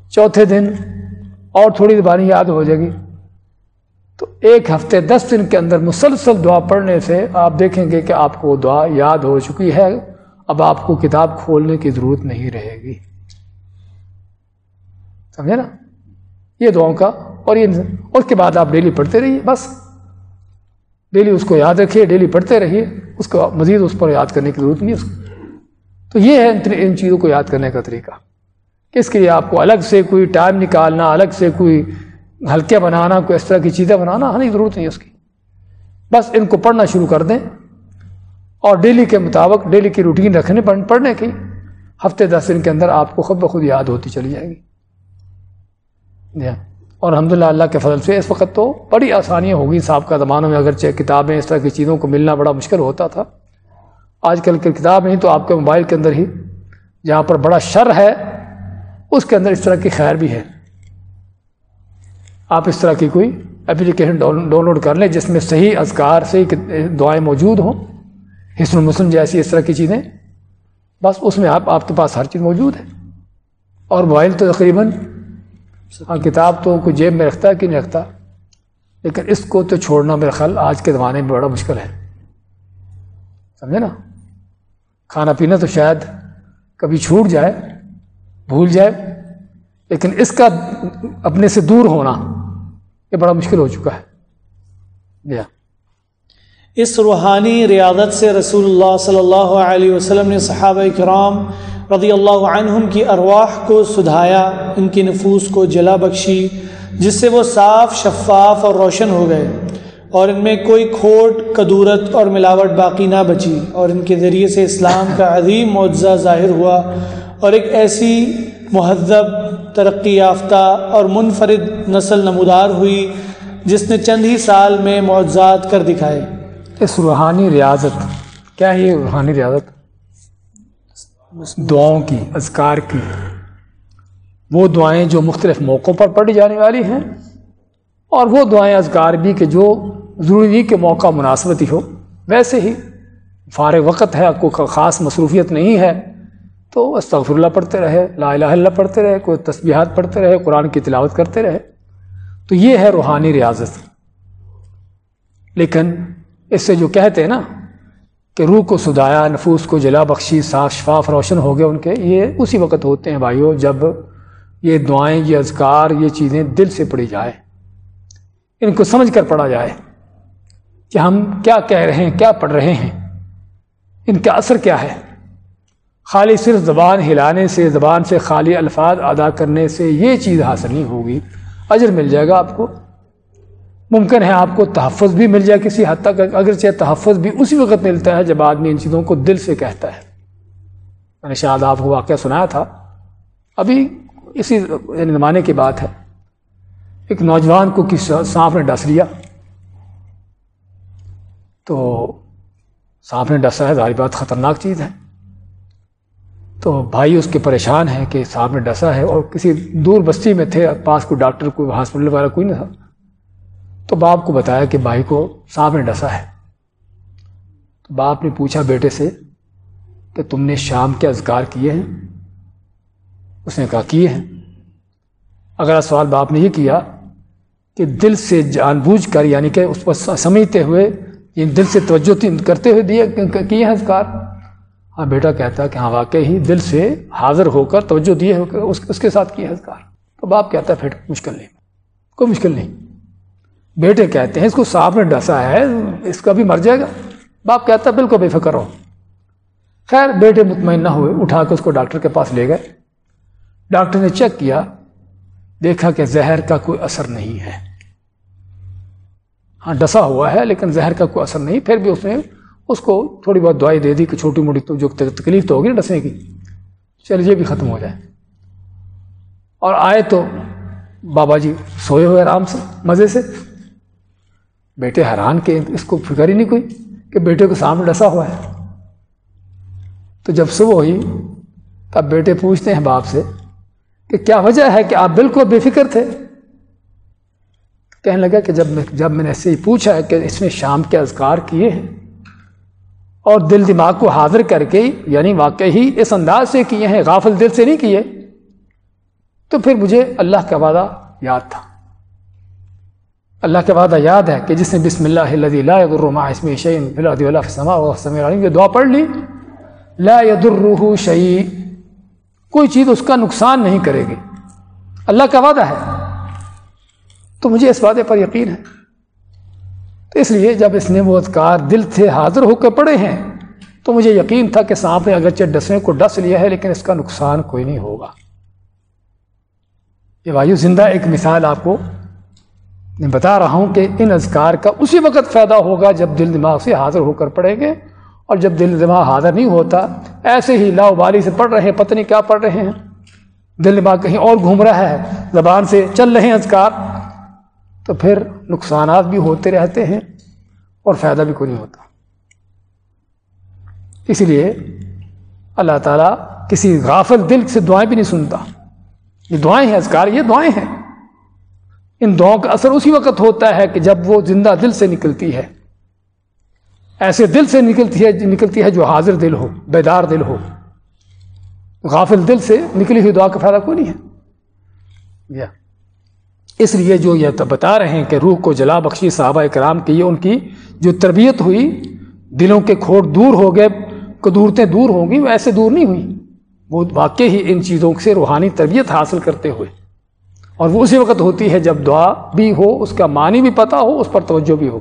Speaker 1: چوتھے دن اور تھوڑی زبانی یاد ہو جائے گی۔ تو ایک ہفتے دس دن کے اندر مسلسل دعا پڑھنے سے آپ دیکھیں گے کہ آپ کو وہ دعا یاد ہو چکی ہے۔ اب آپ کو کتاب کھولنے کی ضرورت نہیں رہے گی۔ سمجھے نا؟ یہ دعاؤں کا اور یہ اس کے بعد آپ ڈیلی پڑھتے رہیے، بس۔ ڈیلی اس کو یاد رکھیے، ڈیلی پڑھتے رہیے۔ اس کو مزید اس پر یاد کرنے کی ضرورت نہیں اس کو۔ تو یہ ہے ان چیزوں کو یاد کرنے کا طریقہ کہ اس کے لیے آپ کو الگ سے کوئی ٹائم نکالنا، الگ سے کوئی ہلکے بنانا، کوئی اس طرح کی چیزیں بنانا ہاں، ہمیں ضرورت نہیں اس کی۔ بس ان کو پڑھنا شروع کر دیں اور ڈیلی کے مطابق ڈیلی کی روٹین رکھنے پڑھنے کی ہفتے دس دن کے اندر آپ کو خود بخود یاد ہوتی چلی جائے گی۔ جی ہاں۔ اور الحمد للہ اللہ کے فضل سے اس وقت تو بڑی آسانیاں ہوگی صاحب کا زمانوں میں اگرچہ کتابیں اس طرح کی چیزوں کو ملنا بڑا مشکل ہوتا تھا۔ آج کل کی کتاب نہیں تو آپ کے موبائل کے اندر ہی جہاں پر بڑا شر ہے، اس کے اندر اس طرح کی خیر بھی ہے۔ آپ اس طرح کی کوئی اپلیکیشن ڈاؤن لوڈ کر لیں جس میں صحیح اذکار سے دعائیں موجود ہوں۔ حسن المسلم جیسی اس طرح کی چیزیں۔ بس اس میں آپ آپ کے پاس ہر چیز موجود ہے۔ اور موبائل تو تقریباً ہاں کتاب تو کوئی جیب میں رکھتا ہے کہ نہیں رکھتا؟ لیکن اس کو تو چھوڑنا میرا خیال آج کے زمانے میں بڑا مشکل ہے۔ سمجھے نا؟ کھانا پینا تو شاید کبھی چھوٹ جائے، بھول جائے، لیکن اس کا اپنے سے دور ہونا یہ بڑا مشکل ہو چکا ہے۔ جی ہاں۔
Speaker 2: اس روحانی ریاضت سے رسول اللہ صلی اللہ علیہ وسلم نے صحابہ کرام رضی اللہ عنہم کی ارواح کو سدھایا، ان کی نفوس کو جلا بخشی، جس سے وہ صاف، شفاف اور روشن ہو گئے۔ اور ان میں کوئی کھوٹ، کدورت اور ملاوٹ باقی نہ بچی۔ اور ان کے ذریعے سے اسلام کا عظیم معجزہ ظاہر ہوا۔ اور ایک ایسی مہذب، ترقی یافتہ اور منفرد نسل نمودار ہوئی، جس نے چند ہی سال میں معجزات کر دکھائے۔
Speaker 1: اس روحانی ریاضت۔ کیا ہے یہ روحانی ریاضت؟ دعاؤں کی، اذکار کی، وہ دعائیں جو مختلف موقعوں پر پڑھی جانے والی ہیں، اور وہ دعائیں اذکار بھی کہ جو ضروری نہیں کہ موقع مناسبت ہی ہو۔ ویسے ہی فارغ وقت ہے کوئی خاص مصروفیت نہیں ہے، تو استغفر اللہ پڑھتے رہے، لا الہ اللہ پڑھتے رہے، کوئی تسبیحات پڑھتے رہے، قرآن کی تلاوت کرتے رہے، تو یہ ہے روحانی ریاضت۔ لیکن اس سے جو کہتے ہیں نا کہ روح کو سدایا نفوس کو جلا بخشی، صاف شفاف روشن ہو گئے ان کے، یہ اسی وقت ہوتے ہیں بھائیوں جب یہ دعائیں، یہ اذکار، یہ چیزیں دل سے پڑھی جائے، ان کو سمجھ کر پڑھا جائے کہ ہم کیا کہہ رہے ہیں، کیا پڑھ رہے ہیں، ان کا اثر کیا ہے۔ خالی صرف زبان ہلانے سے، زبان سے خالی الفاظ ادا کرنے سے یہ چیز حاصل نہیں ہوگی۔ اجر مل جائے گا آپ کو۔ ممکن ہے آپ کو تحفظ بھی مل جائے کسی حد تک، اگرچہ تحفظ بھی اسی وقت ملتا ہے جب آدمی ان چیزوں کو دل سے کہتا ہے۔ میں نے شاید آپ کو واقعہ سنایا تھا۔ ابھی اسی یعنی زمانے کی بات ہے۔ ایک نوجوان کو کسی سانپ نے ڈس لیا۔ تو سانپ نے ڈسا ہے، ظاہر بات خطرناک چیز ہے۔ تو بھائی اس کے پریشان ہے کہ سانپ نے ڈسا ہے اور کسی دور بستی میں تھے، پاس کوئی ڈاکٹر، کوئی ہاسپٹل والا کوئی نہیں تھا۔ تو باپ کو بتایا کہ بھائی کو سانپ نے ڈسا ہے۔ تو باپ نے پوچھا بیٹے سے کہ تم نے شام کے اذکار کیے ہیں؟ اس نے کہا، کیے ہیں۔ اگلا سوال باپ نے یہ کیا کہ دل سے جان بوجھ کر یعنی کہ اس پر سمجھتے ہوئے یعنی دل سے توجہ کرتے ہوئے دیے کیے ہیں اذکار؟ ہاں بیٹا کہتا ہے کہ ہاں واقعی ہی دل سے حاضر ہو کر توجہ دیے ہو کر اس کے ساتھ کیے اذکار۔ تو باپ کہتا ہے، پھر مشکل نہیں۔ کوئی مشکل نہیں۔ بیٹے کہتے ہیں، اس کو سانپ نے ڈسا ہے، اس کا بھی مر جائے گا۔ باپ کہتا ہے، بالکل بے فکر ہو۔ خیر، بیٹے مطمئن نہ ہوئے، اٹھا کے اس کو ڈاکٹر کے پاس لے گئے۔ ڈاکٹر نے چیک کیا، دیکھا کہ زہر کا کوئی اثر نہیں ہے۔ ہاں ڈسا ہوا ہے، لیکن زہر کا کوئی اثر نہیں، پھر بھی اس نے اس کو تھوڑی بہت دوائی دے دی کہ چھوٹی موٹی تو جو تکلیف تو ہوگی نا ڈسنے کی چلیے یہ بھی ختم ہو جائے۔ اور آئے تو بابا جی سوئے ہوئے آرام سے، مزے سے۔ بیٹے حیران کے اس کو فکر ہی نہیں کوئی کہ بیٹے کو سامنے ڈسا ہوا ہے۔ تو جب صبح ہوئی تب بیٹے پوچھتے ہیں باپ سے کہ کیا وجہ ہے کہ آپ بالکل بے فکر تھے؟ کہنے لگا کہ جب میں جب میں نے ایسے ہی پوچھا ہے کہ اس نے شام کے اذکار کیے ہیں اور دل دماغ کو حاضر کر کے یعنی واقعی اس انداز سے کیے ہیں، غافل دل سے نہیں کیے، تو پھر مجھے اللہ کا وعدہ یاد تھا۔ اللہ کا وعدہ یاد ہے کہ جس نے بسم اللہ لا ما اسم شعین یہ دعا پڑھ لی۔ لا يضره شعی کوئی چیز اس کا نقصان نہیں کرے گی۔ اللہ کا وعدہ ہے۔ تو مجھے اس وعدے پر یقین ہے۔ تو اس لیے جب اس نے وہ اذکار دل سے حاضر ہو کر پڑے ہیں، تو مجھے یقین تھا کہ سانپ نے اگرچہ ڈسنے کو ڈس لیا ہے، لیکن اس کا نقصان کوئی نہیں ہوگا۔ یہ وایو زندہ ایک مثال آپ کو میں بتا رہا ہوں کہ ان اذکار کا اسی وقت فائدہ ہوگا جب دل دماغ سے حاضر ہو کر پڑھیں گے اور جب دل دماغ حاضر نہیں ہوتا، ایسے ہی لاؤ بالی سے پڑھ رہے ہیں، پتہ نہیں کیا پڑھ رہے ہیں۔ دل دماغ کہیں اور گھوم رہا ہے، زبان سے چل رہے ہیں اذکار، تو پھر نقصانات بھی ہوتے رہتے ہیں اور فائدہ بھی کوئی نہیں ہوتا۔ اس لیے اللہ تعالیٰ کسی غافل دل سے دعائیں بھی نہیں سنتا۔ یہ دعائیں ہیں، اذکار یہ دعائیں ہیں۔ ان دعاؤں کا اثر اسی وقت ہوتا ہے کہ جب وہ زندہ دل سے نکلتی ہے۔ ایسے دل سے نکلتی ہے نکلتی ہے جو حاضر دل ہو بیدار دل ہو۔ غافل دل سے نکلی ہوئی دعا کا فائدہ کوئی نہیں ہے۔ اس لیے جو یہ بتا رہے ہیں کہ روح کو جلا بخشی صحابہ کرام کی یہ ان کی جو تربیت ہوئی دلوں کے کھوٹ دور ہو گئے قدورتیں دور ہوں گی وہ ایسے دور نہیں ہوئی۔ وہ واقع ہی ان چیزوں سے روحانی تربیت حاصل کرتے ہوئے۔ اور وہ اسی وقت ہوتی ہے جب دعا بھی ہو اس کا معنی بھی پتہ ہو اس پر توجہ بھی ہو۔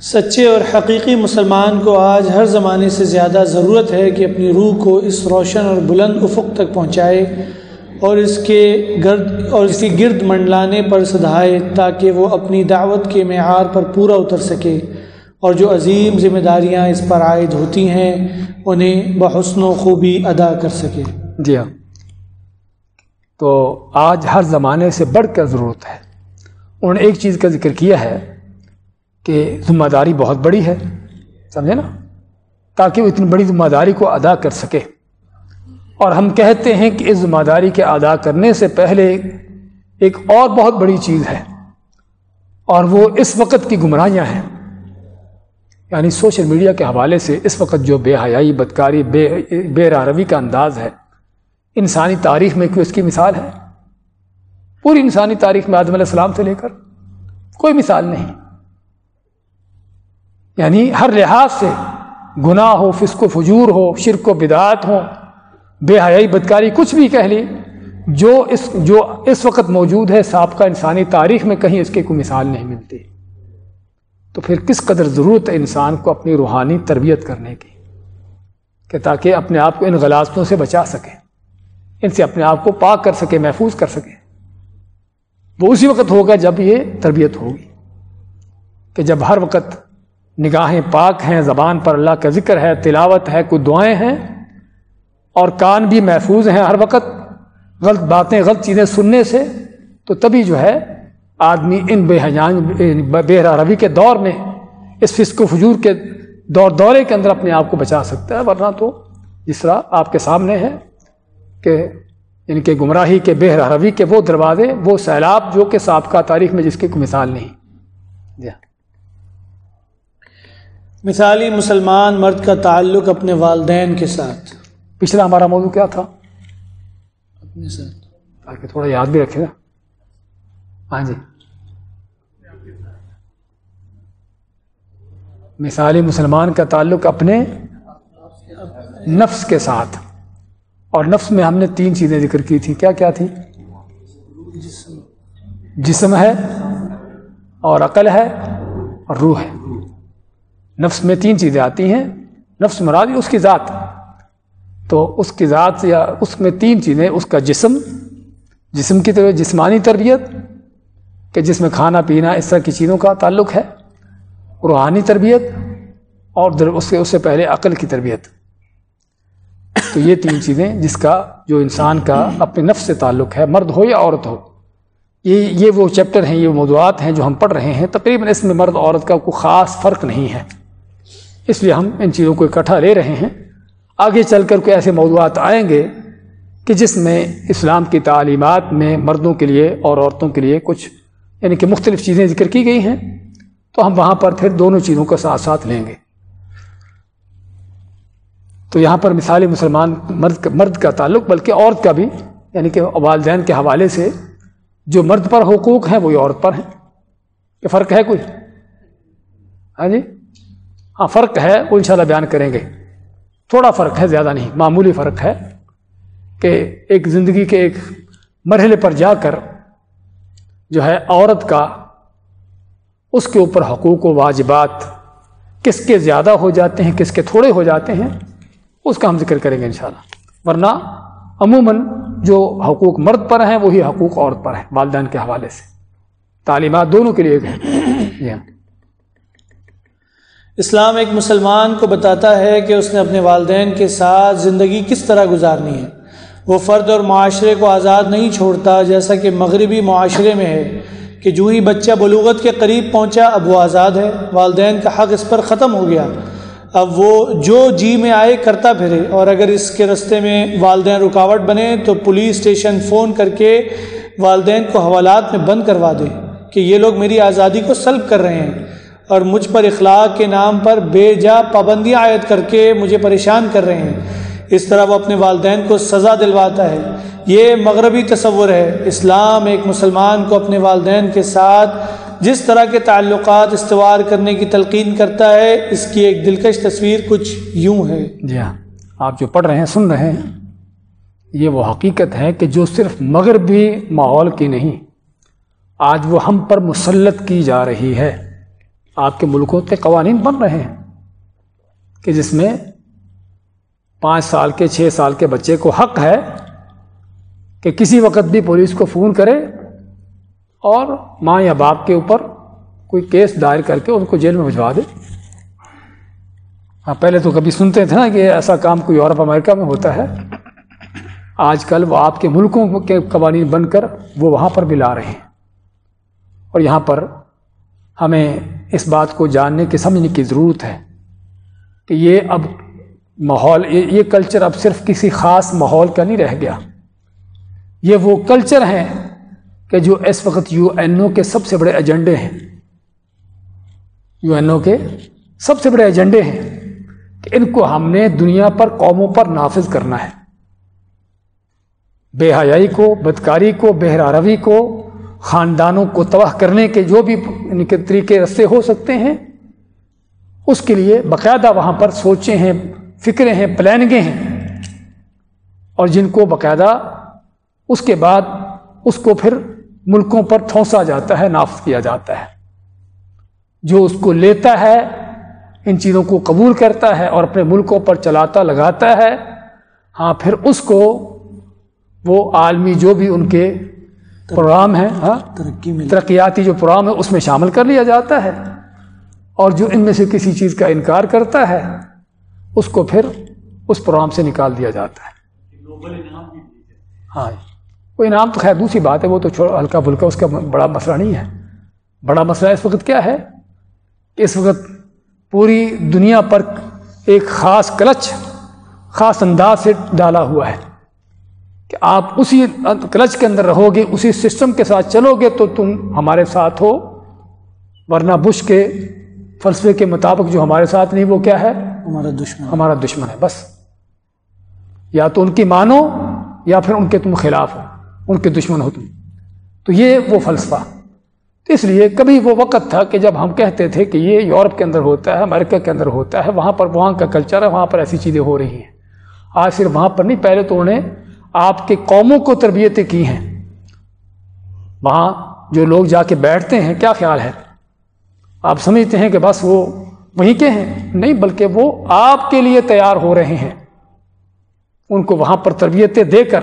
Speaker 2: سچے اور حقیقی مسلمان کو آج ہر زمانے سے زیادہ ضرورت ہے کہ اپنی روح کو اس روشن اور بلند افق تک پہنچائے اور اس کے گرد اور اس کی گرد منڈلانے پر سدھائے تاکہ وہ اپنی دعوت کے معیار پر پورا اتر سکے اور جو عظیم ذمہ داریاں اس پر عائد ہوتی ہیں انہیں بحسن و خوبی ادا کر سکے۔
Speaker 1: جی ہاں۔ تو آج ہر زمانے سے بڑھ کر ضرورت ہے۔ انہوں نے ایک چیز کا ذکر کیا ہے کہ ذمہ داری بہت بڑی ہے، سمجھے نا؟ تاکہ وہ اتنی بڑی ذمہ داری کو ادا کر سکے۔ اور ہم کہتے ہیں کہ اس ذمہ داری کے ادا کرنے سے پہلے ایک اور بہت بڑی چیز ہے۔ اور وہ اس وقت کی گمراہیاں ہیں۔ یعنی سوشل میڈیا کے حوالے سے اس وقت جو بے حیائی، بدکاری، بے بے روی کا انداز ہے انسانی تاریخ میں کوئی اس کی مثال ہے؟ پوری انسانی تاریخ میں آدم علیہ السلام سے لے کر کوئی مثال نہیں۔ یعنی ہر لحاظ سے گناہ ہو، فسق و فجور ہو، شرک و بدعات ہو بے حیائی، بدکاری، کچھ بھی کہہ لی، جو اس جو اس وقت موجود ہے، سابقہ انسانی تاریخ میں کہیں اس کی کوئی مثال نہیں ملتی۔ تو پھر کس قدر ضرورت ہے انسان کو اپنی روحانی تربیت کرنے کی؟ کہ تاکہ اپنے آپ کو ان غلاستوں سے بچا سکے۔ ان سے اپنے آپ کو پاک کر سکے، محفوظ کر سکے۔ وہ اسی وقت ہوگا جب یہ تربیت ہوگی کہ جب ہر وقت نگاہیں پاک ہیں، زبان پر اللہ کا ذکر ہے، تلاوت ہے، کوئی دعائیں ہیں اور کان بھی محفوظ ہیں ہر وقت غلط باتیں، غلط چیزیں سننے سے، تو تبھی جو ہے آدمی ان بے حجان بے روی کے دور میں، اس فسق و فجور کے دور دورے کے اندر اپنے آپ کو بچا سکتا ہے، ورنہ تو جس طرح آپ کے سامنے ہے کہ ان کے گمراہی کے بے روی کے وہ دروازے وہ سیلاب جو کہ سابقہ تاریخ میں جس کی کوئی مثال نہیں۔ جی ہاں۔
Speaker 2: مثالی مسلمان مرد کا تعلق اپنے والدین کے ساتھ۔
Speaker 1: پچھلا ہمارا موضوع کیا تھا؟ اپنے ساتھ۔ تاکہ تھوڑا یاد بھی رکھے گا ہاں جی۔ مثالی مسلمان کا تعلق اپنے نفس کے ساتھ۔ اور نفس میں ہم نے تین چیزیں ذکر کی تھی۔ کیا کیا تھی؟ جسم ہے اور عقل ہے اور روح ہے۔ نفس میں تین چیزیں آتی ہیں۔ نفس مراد اس کی ذات۔ تو اس کی ذات یا اس میں تین چیزیں، اس کا جسم جسم کی طرف جسمانی تربیت، کہ جس میں کھانا پینا، اس طرح کی چیزوں کا تعلق ہے۔ روحانی تربیت اور اس سے اس سے پہلے عقل کی تربیت۔ تو یہ تین چیزیں جس کا جو انسان کا اپنے نفس سے تعلق ہے، مرد ہو یا عورت ہو، یہ یہ وہ چیپٹر ہیں، یہ موضوعات ہیں جو ہم پڑھ رہے ہیں۔ تقریباً اس میں مرد عورت کا کوئی خاص فرق نہیں ہے۔ اس لیے ہم ان چیزوں کو اکٹھا لے رہے ہیں۔ آگے چل کر کوئی ایسے موضوعات آئیں گے کہ جس میں اسلام کی تعلیمات میں مردوں کے لیے اور عورتوں کے لیے کچھ یعنی کہ مختلف چیزیں ذکر کی گئی ہیں، تو ہم وہاں پر پھر دونوں چیزوں کو ساتھ ساتھ لیں گے۔ تو یہاں پر مثالی مسلمان مرد کا مرد کا تعلق، بلکہ عورت کا بھی یعنی کہ والدین کے حوالے سے جو مرد پر حقوق ہیں، وہی عورت پر ہیں۔ یہ فرق ہے کوئی؟ ہاں جی؟ ہاں فرق ہے، وہ انشاءاللہ بیان کریں گے۔ تھوڑا فرق ہے، زیادہ نہیں، معمولی فرق ہے کہ ایک زندگی کے ایک مرحلے پر جا کر جو ہے عورت کا، اس کے اوپر حقوق و واجبات کس کے زیادہ ہو جاتے ہیں، کس کے تھوڑے ہو جاتے ہیں اس کا ہم ذکر کریں گے انشاءاللہ۔ ورنہ عموماً جو حقوق مرد پر ہیں، وہی حقوق عورت پر ہیں، والدین کے حوالے سے۔ تعلیمات دونوں کے لیے جی ہاں۔
Speaker 2: اسلام ایک مسلمان کو بتاتا ہے کہ اس نے اپنے والدین کے ساتھ زندگی کس طرح گزارنی ہے۔ وہ فرد اور معاشرے کو آزاد نہیں چھوڑتا، جیسا کہ مغربی معاشرے میں ہے کہ جو ہی بچہ بلوغت کے قریب پہنچا، اب وہ آزاد ہے۔ والدین کا حق اس پر ختم ہو گیا۔ اب وہ جو جی میں آئے کرتا پھرے اور اگر اس کے رستے میں والدین رکاوٹ بنے تو پولیس اسٹیشن فون کر کے والدین کو حوالات میں بند کروا دے کہ یہ لوگ میری آزادی کو سلب کر رہے ہیں اور مجھ پر اخلاق کے نام پر بے جا پابندیاں عائد کر کے مجھے پریشان کر رہے ہیں۔ اس طرح وہ اپنے والدین کو سزا دلواتا ہے۔ یہ مغربی تصور ہے۔ اسلام ایک مسلمان کو اپنے والدین کے ساتھ جس طرح کے تعلقات استوار کرنے کی تلقین کرتا ہے، اس کی ایک دلکش تصویر کچھ یوں ہے۔
Speaker 1: جی ہاں آپ جو پڑھ رہے ہیں، سن رہے ہیں، یہ وہ حقیقت ہے کہ جو صرف مغربی ماحول کی نہیں، آج وہ ہم پر مسلط کی جا رہی ہے۔ آپ کے ملکوں کے قوانین بن رہے ہیں کہ جس میں پانچ سال کے، چھ سال کے بچے کو حق ہے کہ کسی وقت بھی پولیس کو فون کرے اور ماں یا باپ کے اوپر کوئی کیس دائر کر کے ان کو جیل میں بھجوا دے۔ ہاں پہلے تو کبھی سنتے تھے نا کہ ایسا کام کوئی یورپ امریکہ میں ہوتا ہے۔ آج کل وہ آپ کے ملکوں کے قوانین بن کر وہ وہاں پر بھی لا رہے ہیں۔ اور یہاں پر ہمیں اس بات کو جاننے کی، سمجھنے کی ضرورت ہے کہ یہ اب ماحول یہ کلچر اب صرف کسی خاص ماحول کا نہیں رہ گیا۔ یہ وہ کلچر ہیں کہ جو اس وقت یو این او کے سب سے بڑے ایجنڈے ہیں، یو این او کے سب سے بڑے ایجنڈے ہیں کہ ان کو ہم نے دنیا پر قوموں پر نافذ کرنا ہے۔ بے حیائی کو، بدکاری کو بہرا روی کو، خاندانوں کو تباہ کرنے کے جو بھی ان کے طریقے رستے ہو سکتے ہیں، اس کے لیے باقاعدہ وہاں پر سوچیں ہیں فکریں ہیں پلاننگیں ہیں۔ اور جن کو باقاعدہ اس کے بعد اس کو پھر ملکوں پر ٹھونسا جاتا ہے نافذ کیا جاتا ہے۔ جو اس کو لیتا ہے ان چیزوں کو قبول کرتا ہے اور اپنے ملکوں پر چلاتا لگاتا ہے ہاں پھر اس کو وہ عالمی جو بھی ان کے پروگرام ہیں ہاں ترقی ترقیاتی جو پروگرام ہے اس میں شامل کر لیا جاتا ہے۔ اور جو ان میں سے کسی چیز کا انکار کرتا ہے اس کو پھر اس پروگرام سے نکال دیا جاتا ہے۔ ہاں۔ وہ انعام تو خیر دوسری بات ہے وہ تو ہلکا پھلکا اس کا بڑا مسئلہ نہیں ہے۔ بڑا مسئلہ اس وقت کیا ہے؟ کہ اس وقت پوری دنیا پر ایک خاص کلچ خاص انداز سے ڈالا ہوا ہے کہ آپ اسی کلچ کے اندر رہو گے اسی سسٹم کے ساتھ چلو گے تو تم ہمارے ساتھ ہو۔ ورنہ بش کے فلسفے کے مطابق جو ہمارے ساتھ نہیں وہ کیا ہے؟
Speaker 2: ہمارا دشمن۔
Speaker 1: ہمارا دشمن ہے بس۔ یا تو ان کی مانو یا پھر ان کے تم خلاف ہو۔ ان کے دشمن ہو تم تو یہ وہ فلسفہ۔ اس لیے کبھی وہ وقت تھا کہ جب ہم کہتے تھے کہ یہ یورپ کے اندر ہوتا ہے، امریکہ کے اندر ہوتا ہے، وہاں پر وہاں کا کلچر ہے، وہاں پر ایسی چیزیں ہو رہی ہیں۔ آج صرف وہاں پر نہیں، پہلے تو انہیں آپ کے قوموں کو تربیتیں کی ہیں۔ وہاں جو لوگ جا کے بیٹھتے ہیں، کیا خیال ہے؟ آپ سمجھتے ہیں کہ بس وہ وہیں کے ہیں؟ نہیں، بلکہ وہ آپ کے لیے تیار ہو رہے ہیں۔ ان کو وہاں پر تربیتیں دے کر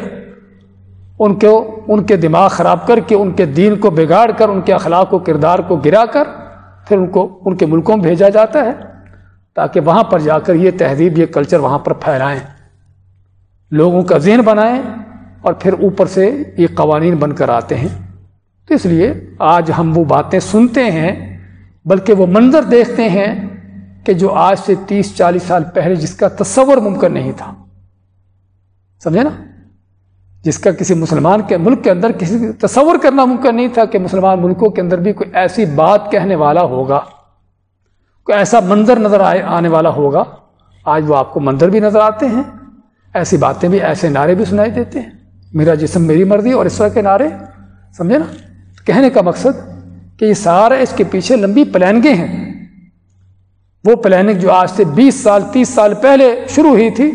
Speaker 1: ان کو ان کے دماغ خراب کر کے ان کے دین کو بگاڑ کر ان کے اخلاق و کردار کو گرا کر پھر ان کو ان کے ملکوں میں بھیجا جاتا ہے تاکہ وہاں پر جا کر یہ تہذیب، یہ کلچر وہاں پر پھیلائیں۔ لوگوں کا ذہن بنائیں اور پھر اوپر سے یہ قوانین بن کر آتے ہیں۔ تو اس لیے آج ہم وہ باتیں سنتے ہیں، بلکہ وہ منظر دیکھتے ہیں کہ جو آج سے تیس، چالیس سال پہلے جس کا تصور ممکن نہیں تھا۔ سمجھے نا؟ جس کا کسی مسلمان کے ملک کے اندر کسی تصور کرنا ممکن نہیں تھا کہ مسلمان ملکوں کے اندر بھی کوئی ایسی بات کہنے والا ہوگا، کوئی ایسا منظر نظر آئے، آنے والا ہوگا۔ آج وہ آپ کو منظر بھی نظر آتے ہیں، ایسی باتیں بھی، ایسے نعرے بھی سنائی دیتے ہیں۔ میرا جسم میری مرضی اور اس طرح کے نعرے، سمجھے نا؟ کہنے کا مقصد کہ یہ سارا اس کے پیچھے لمبی پلانگیں ہیں۔ وہ پلاننگ جو آج سے بیس سال، تیس سال پہلے شروع ہوئی تھی،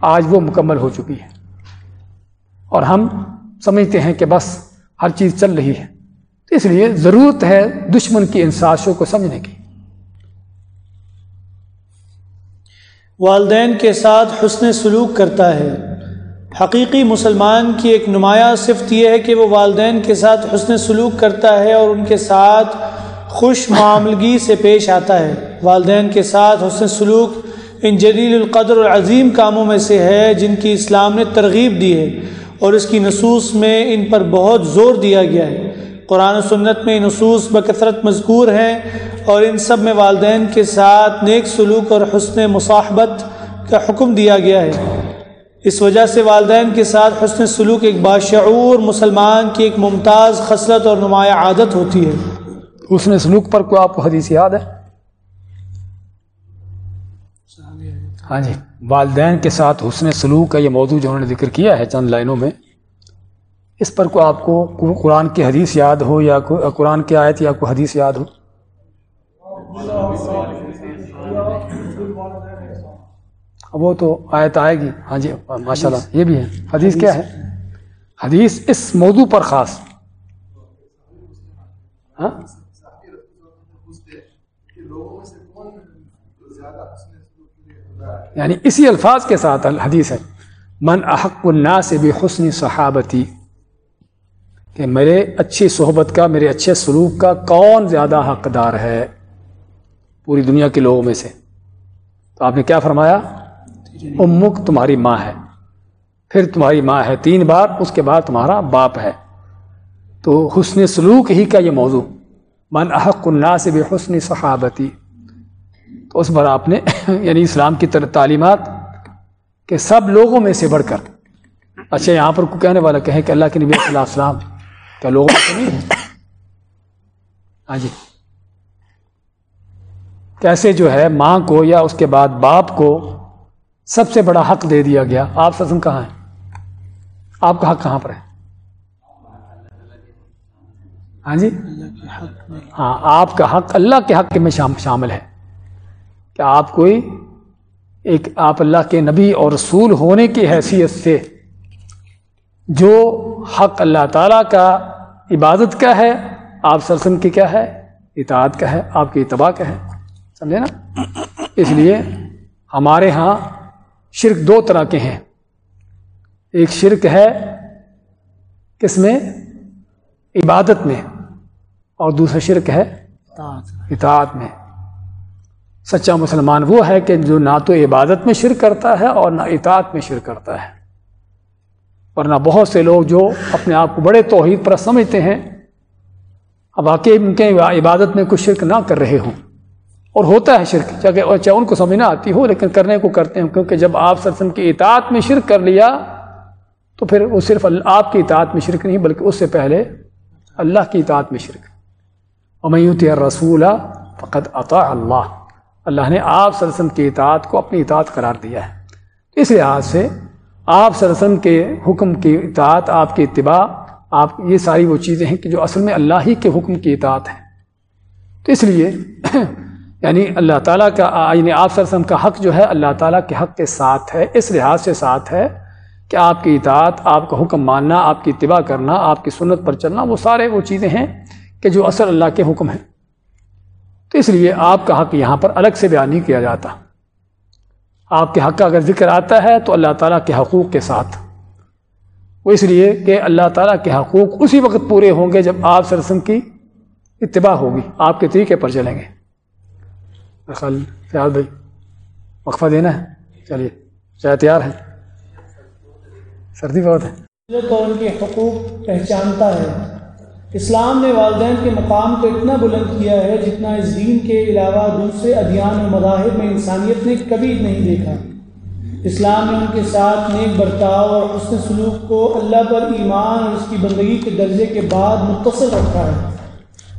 Speaker 1: آج وہ مکمل ہو چکی ہے۔ اور ہم سمجھتے ہیں کہ بس ہر چیز چل رہی ہے۔ اس لیے ضرورت ہے دشمن کی ان سازشوں کو سمجھنے کی۔
Speaker 2: والدین کے ساتھ حسن سلوک کرتا ہے۔ حقیقی مسلمان کی ایک نمایاں صفت یہ ہے کہ وہ والدین کے ساتھ حسن سلوک کرتا ہے اور ان کے ساتھ خوش معاملگی سے پیش آتا ہے۔ والدین کے ساتھ حسن سلوک ان جلیل القدر العظیم کاموں میں سے ہے جن کی اسلام نے ترغیب دی ہے۔ اور اس کی نصوص میں ان پر بہت زور دیا گیا ہے۔ قرآن و سنت میں نصوص بکثرت مذکور ہیں اور ان سب میں والدین کے ساتھ نیک سلوک اور حسن مصاحبت کا حکم دیا گیا ہے۔ اس وجہ سے والدین کے ساتھ حسن سلوک ایک باشعور مسلمان کی ایک ممتاز خصلت اور نمایاں عادت ہوتی ہے۔
Speaker 1: حسن سلوک پر کوئی آپ کو حدیث یاد ہے؟ ہاں جی۔ والدین کے ساتھ حسن سلوک کا یہ موضوع جو انہوں نے ذکر کیا ہے چند لائنوں میں، اس پر کوئی آپ کو قرآن کی حدیث یاد ہو یا قرآن کی آیت یا کوئی حدیث یاد ہو؟ وہ تو آیت آئے گی۔ ہاں جی ماشاء اللہ یہ بھی ہے۔ حدیث کیا ہے؟ حدیث اس موضوع پر خاص۔ ہاں؟ یعنی اسی الفاظ کے ساتھ حدیث ہے، من احق الناس بحسن صحابتی کہ میرے اچھی صحبت کا، میرے اچھے سلوک کا کون زیادہ حقدار ہے پوری دنیا کے لوگوں میں سے؟ تو آپ نے کیا فرمایا؟ امک تمہاری ماں ہے، پھر تمہاری ماں ہے تین بار، اس کے بعد تمہارا باپ ہے۔ تو حسن سلوک ہی کا یہ موضوع، من احق الناس بحسن صحابتی تو اس پر آپ نے یعنی اسلام کی تعلیمات کہ سب لوگوں میں سے بڑھ کر اچھا یہاں پر کہنے والا کہیں کہ اللہ کے نبی صلی اللہ علیہ السلام کیا لوگوں میں سے نہیں ہے؟ ہاں جی۔ کیسے جو ہے، ماں کو یا اس کے بعد باپ کو سب سے بڑا حق دے دیا گیا؟ آپ سزم کہاں ہیں؟ آپ کا حق کہاں پر ہے؟ ہاں جی۔ ہاں آپ کا حق اللہ کے حق میں شامل ہے۔ کہ آپ کوئی ایک آپ اللہ کے نبی اور رسول ہونے کی حیثیت سے جو حق اللہ تعالیٰ کا عبادت کا ہے آپ سرسم کی کیا ہے؟ اطاعت کا ہے آپ کی اتباع کا ہے۔ سمجھے نا؟ اس لیے ہمارے ہاں شرک دو طرح کے ہیں۔ ایک شرک ہے کس میں؟ عبادت میں اور دوسرا شرک ہے اطاعت میں۔ سچا مسلمان وہ ہے کہ جو نہ تو عبادت میں شرک کرتا ہے اور نہ اطاعت میں شرک کرتا ہے۔ ورنہ بہت سے لوگ جو اپنے آپ کو بڑے توحید پر سمجھتے ہیں، اب واقعی ان کے عبادت میں کچھ شرک نہ کر رہے ہوں۔ اور ہوتا ہے شرک چاہے اچھا ان کو سمجھ نہ آتی ہو، لیکن کرنے کو کرتے ہیں، کیونکہ جب آپ سرسم کی اطاعت میں شرک کر لیا، تو پھر وہ صرف آپ کی اطاعت میں شرک نہیں، بلکہ اس سے پہلے اللہ کی اطاعت میں شرک۔ امیوت رسول فقط عطا اللہ اللہ نے آپ سرسم کی اطاعت کو اپنی اطاعت قرار دیا ہے۔ اس لحاظ سے آپ سرسم کے حکم کی اطاعت، آپ کی اتباع، آپ یہ ساری وہ چیزیں ہیں کہ جو اصل میں اللہ ہی کے حکم کی اطاعت ہیں۔ تو اس لیے یعنی اللہ تعالیٰ کا یعنی آپ سرسم کا حق جو ہے، اللہ تعالیٰ کے حق کے ساتھ ہے۔ اس لحاظ سے ساتھ ہے کہ آپ کی اطاعت، آپ کا حکم ماننا، آپ کی اتباع کرنا، آپ کی سنت پر چلنا، وہ سارے وہ چیزیں ہیں کہ جو اصل اللہ کے حکم ہیں۔ تو اس لیے آپ کا حق یہاں پر الگ سے بیان نہیں کیا جاتا۔ آپ کے حق کا اگر ذکر آتا ہے تو اللہ تعالیٰ کے حقوق کے ساتھ۔ وہ اس لیے کہ اللہ تعالیٰ کے حقوق اسی وقت پورے ہوں گے جب آپ سرسم کی اتباع ہوگی۔ آپ کے طریقے پر چلیں گے۔ خیال بھائی، وقفہ دینا ہے۔ چلیے، چاہے تیار ہے سردی بہت ہے۔
Speaker 2: تو ان کے حقوق پہچانتا ہے۔ اسلام نے والدین کے مقام کو اتنا بلند کیا ہے جتنا اس دین کے علاوہ دوسرے ادھیان و مذاہب میں انسانیت نے کبھی نہیں دیکھا۔ اسلام نے ان کے ساتھ نیک برتاؤ اور حسن سلوک کو اللہ پر ایمان اور اس کی بندگی کے درجے کے بعد متصل رکھا ہے۔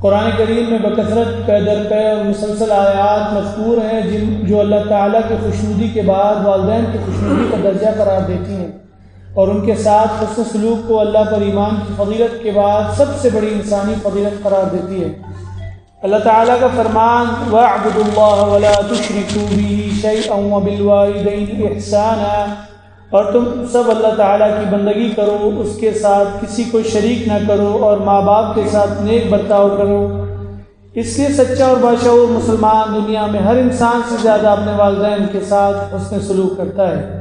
Speaker 2: قرآن کریم میں بکثرت پیدر پے اور مسلسل آیات مذکور ہیں جن جو اللہ تعالیٰ کی خوشنودی کے بعد والدین کی خوشنودی کا درجہ قرار دیتی ہیں۔ اور ان کے ساتھ حسن سلوک کو اللہ پر ایمان کی فضیلت کے بعد سب سے بڑی انسانی فضیلت قرار دیتی ہے۔ اللہ تعالیٰ کا فرمان وَعْبُدُ اللَّهَ وَلَا تُشْرِكُوا بِهِ شَيْئًا وَبِالْوَالِدَيْنِ إِحْسَانًا اور تم سب اللہ تعالیٰ کی بندگی کرو، اس کے ساتھ کسی کو شریک نہ کرو اور ماں باپ کے ساتھ نیک برتاؤ کرو۔ اس لیے سچا اور بادشاہ مسلمان دنیا میں ہر انسان سے زیادہ اپنے والدین کے ساتھ حسن سلوک کرتا ہے۔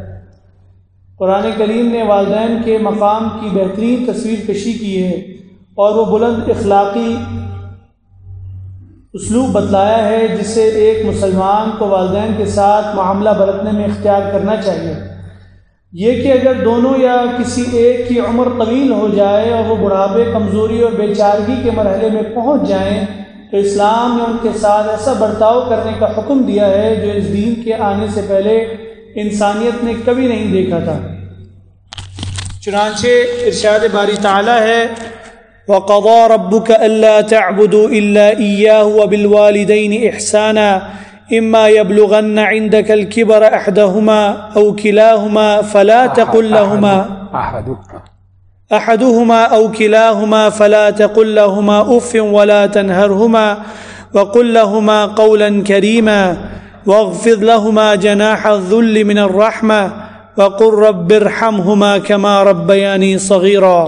Speaker 2: قرآن کریم نے والدین کے مقام کی بہترین تصویر کشی کی ہے اور وہ بلند اخلاقی اسلوب بتلایا ہے جس سے ایک مسلمان کو والدین کے ساتھ معاملہ برتنے میں اختیار کرنا چاہیے۔ یہ کہ اگر دونوں یا کسی ایک کی عمر طویل ہو جائے اور وہ بڑھاپے کمزوری اور بے چارگی کے مرحلے میں پہنچ جائیں، تو اسلام نے ان کے ساتھ ایسا برتاؤ کرنے کا حکم دیا ہے جو اس دین کے آنے سے پہلے انسانیت نے کبھی نہیں دیکھا تھا۔ چنانچہ ارشاد باری تعالی ہے، وقضى ربك ألا تعبدوا إلا إياه وبالوالدين إحسانا، إما يبلغن عندك الكبر أحدهما أو كلاهما فلا تقل لهما أحدهما أو كلاهما فلا تقل لهما أف ولا تنهرهما، وقل لهما قولا كريما۔ واغفض لهما جناح الذل من الرحمة وقل رب ارحمهما كما ربياني صغيرا۔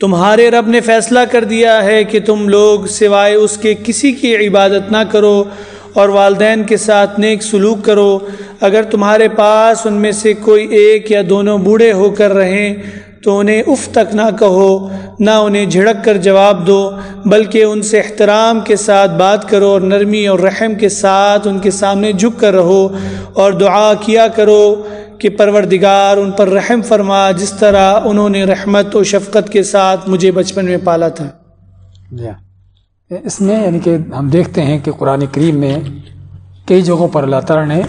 Speaker 2: تمہارے رب نے فیصلہ کر دیا ہے کہ تم لوگ سوائے اس کے کسی کی عبادت نہ کرو اور والدین کے ساتھ نیک سلوک کرو۔ اگر تمہارے پاس ان میں سے کوئی ایک یا دونوں بوڑھے ہو کر رہیں تو انہیں اف تک نہ کہو، نہ انہیں جھڑک کر جواب دو، بلکہ ان سے احترام کے ساتھ بات کرو اور نرمی اور رحم کے ساتھ ان کے سامنے جھک کر رہو اور دعا کیا کرو کہ پروردگار ان پر رحم فرما، جس طرح انہوں نے رحمت و شفقت کے ساتھ مجھے بچپن میں پالا تھا۔
Speaker 1: جی ہاں۔ اس میں یعنی کہ ہم دیکھتے ہیں کہ قرآن کریم میں کئی جگہوں پر اللہ تعالیٰ نے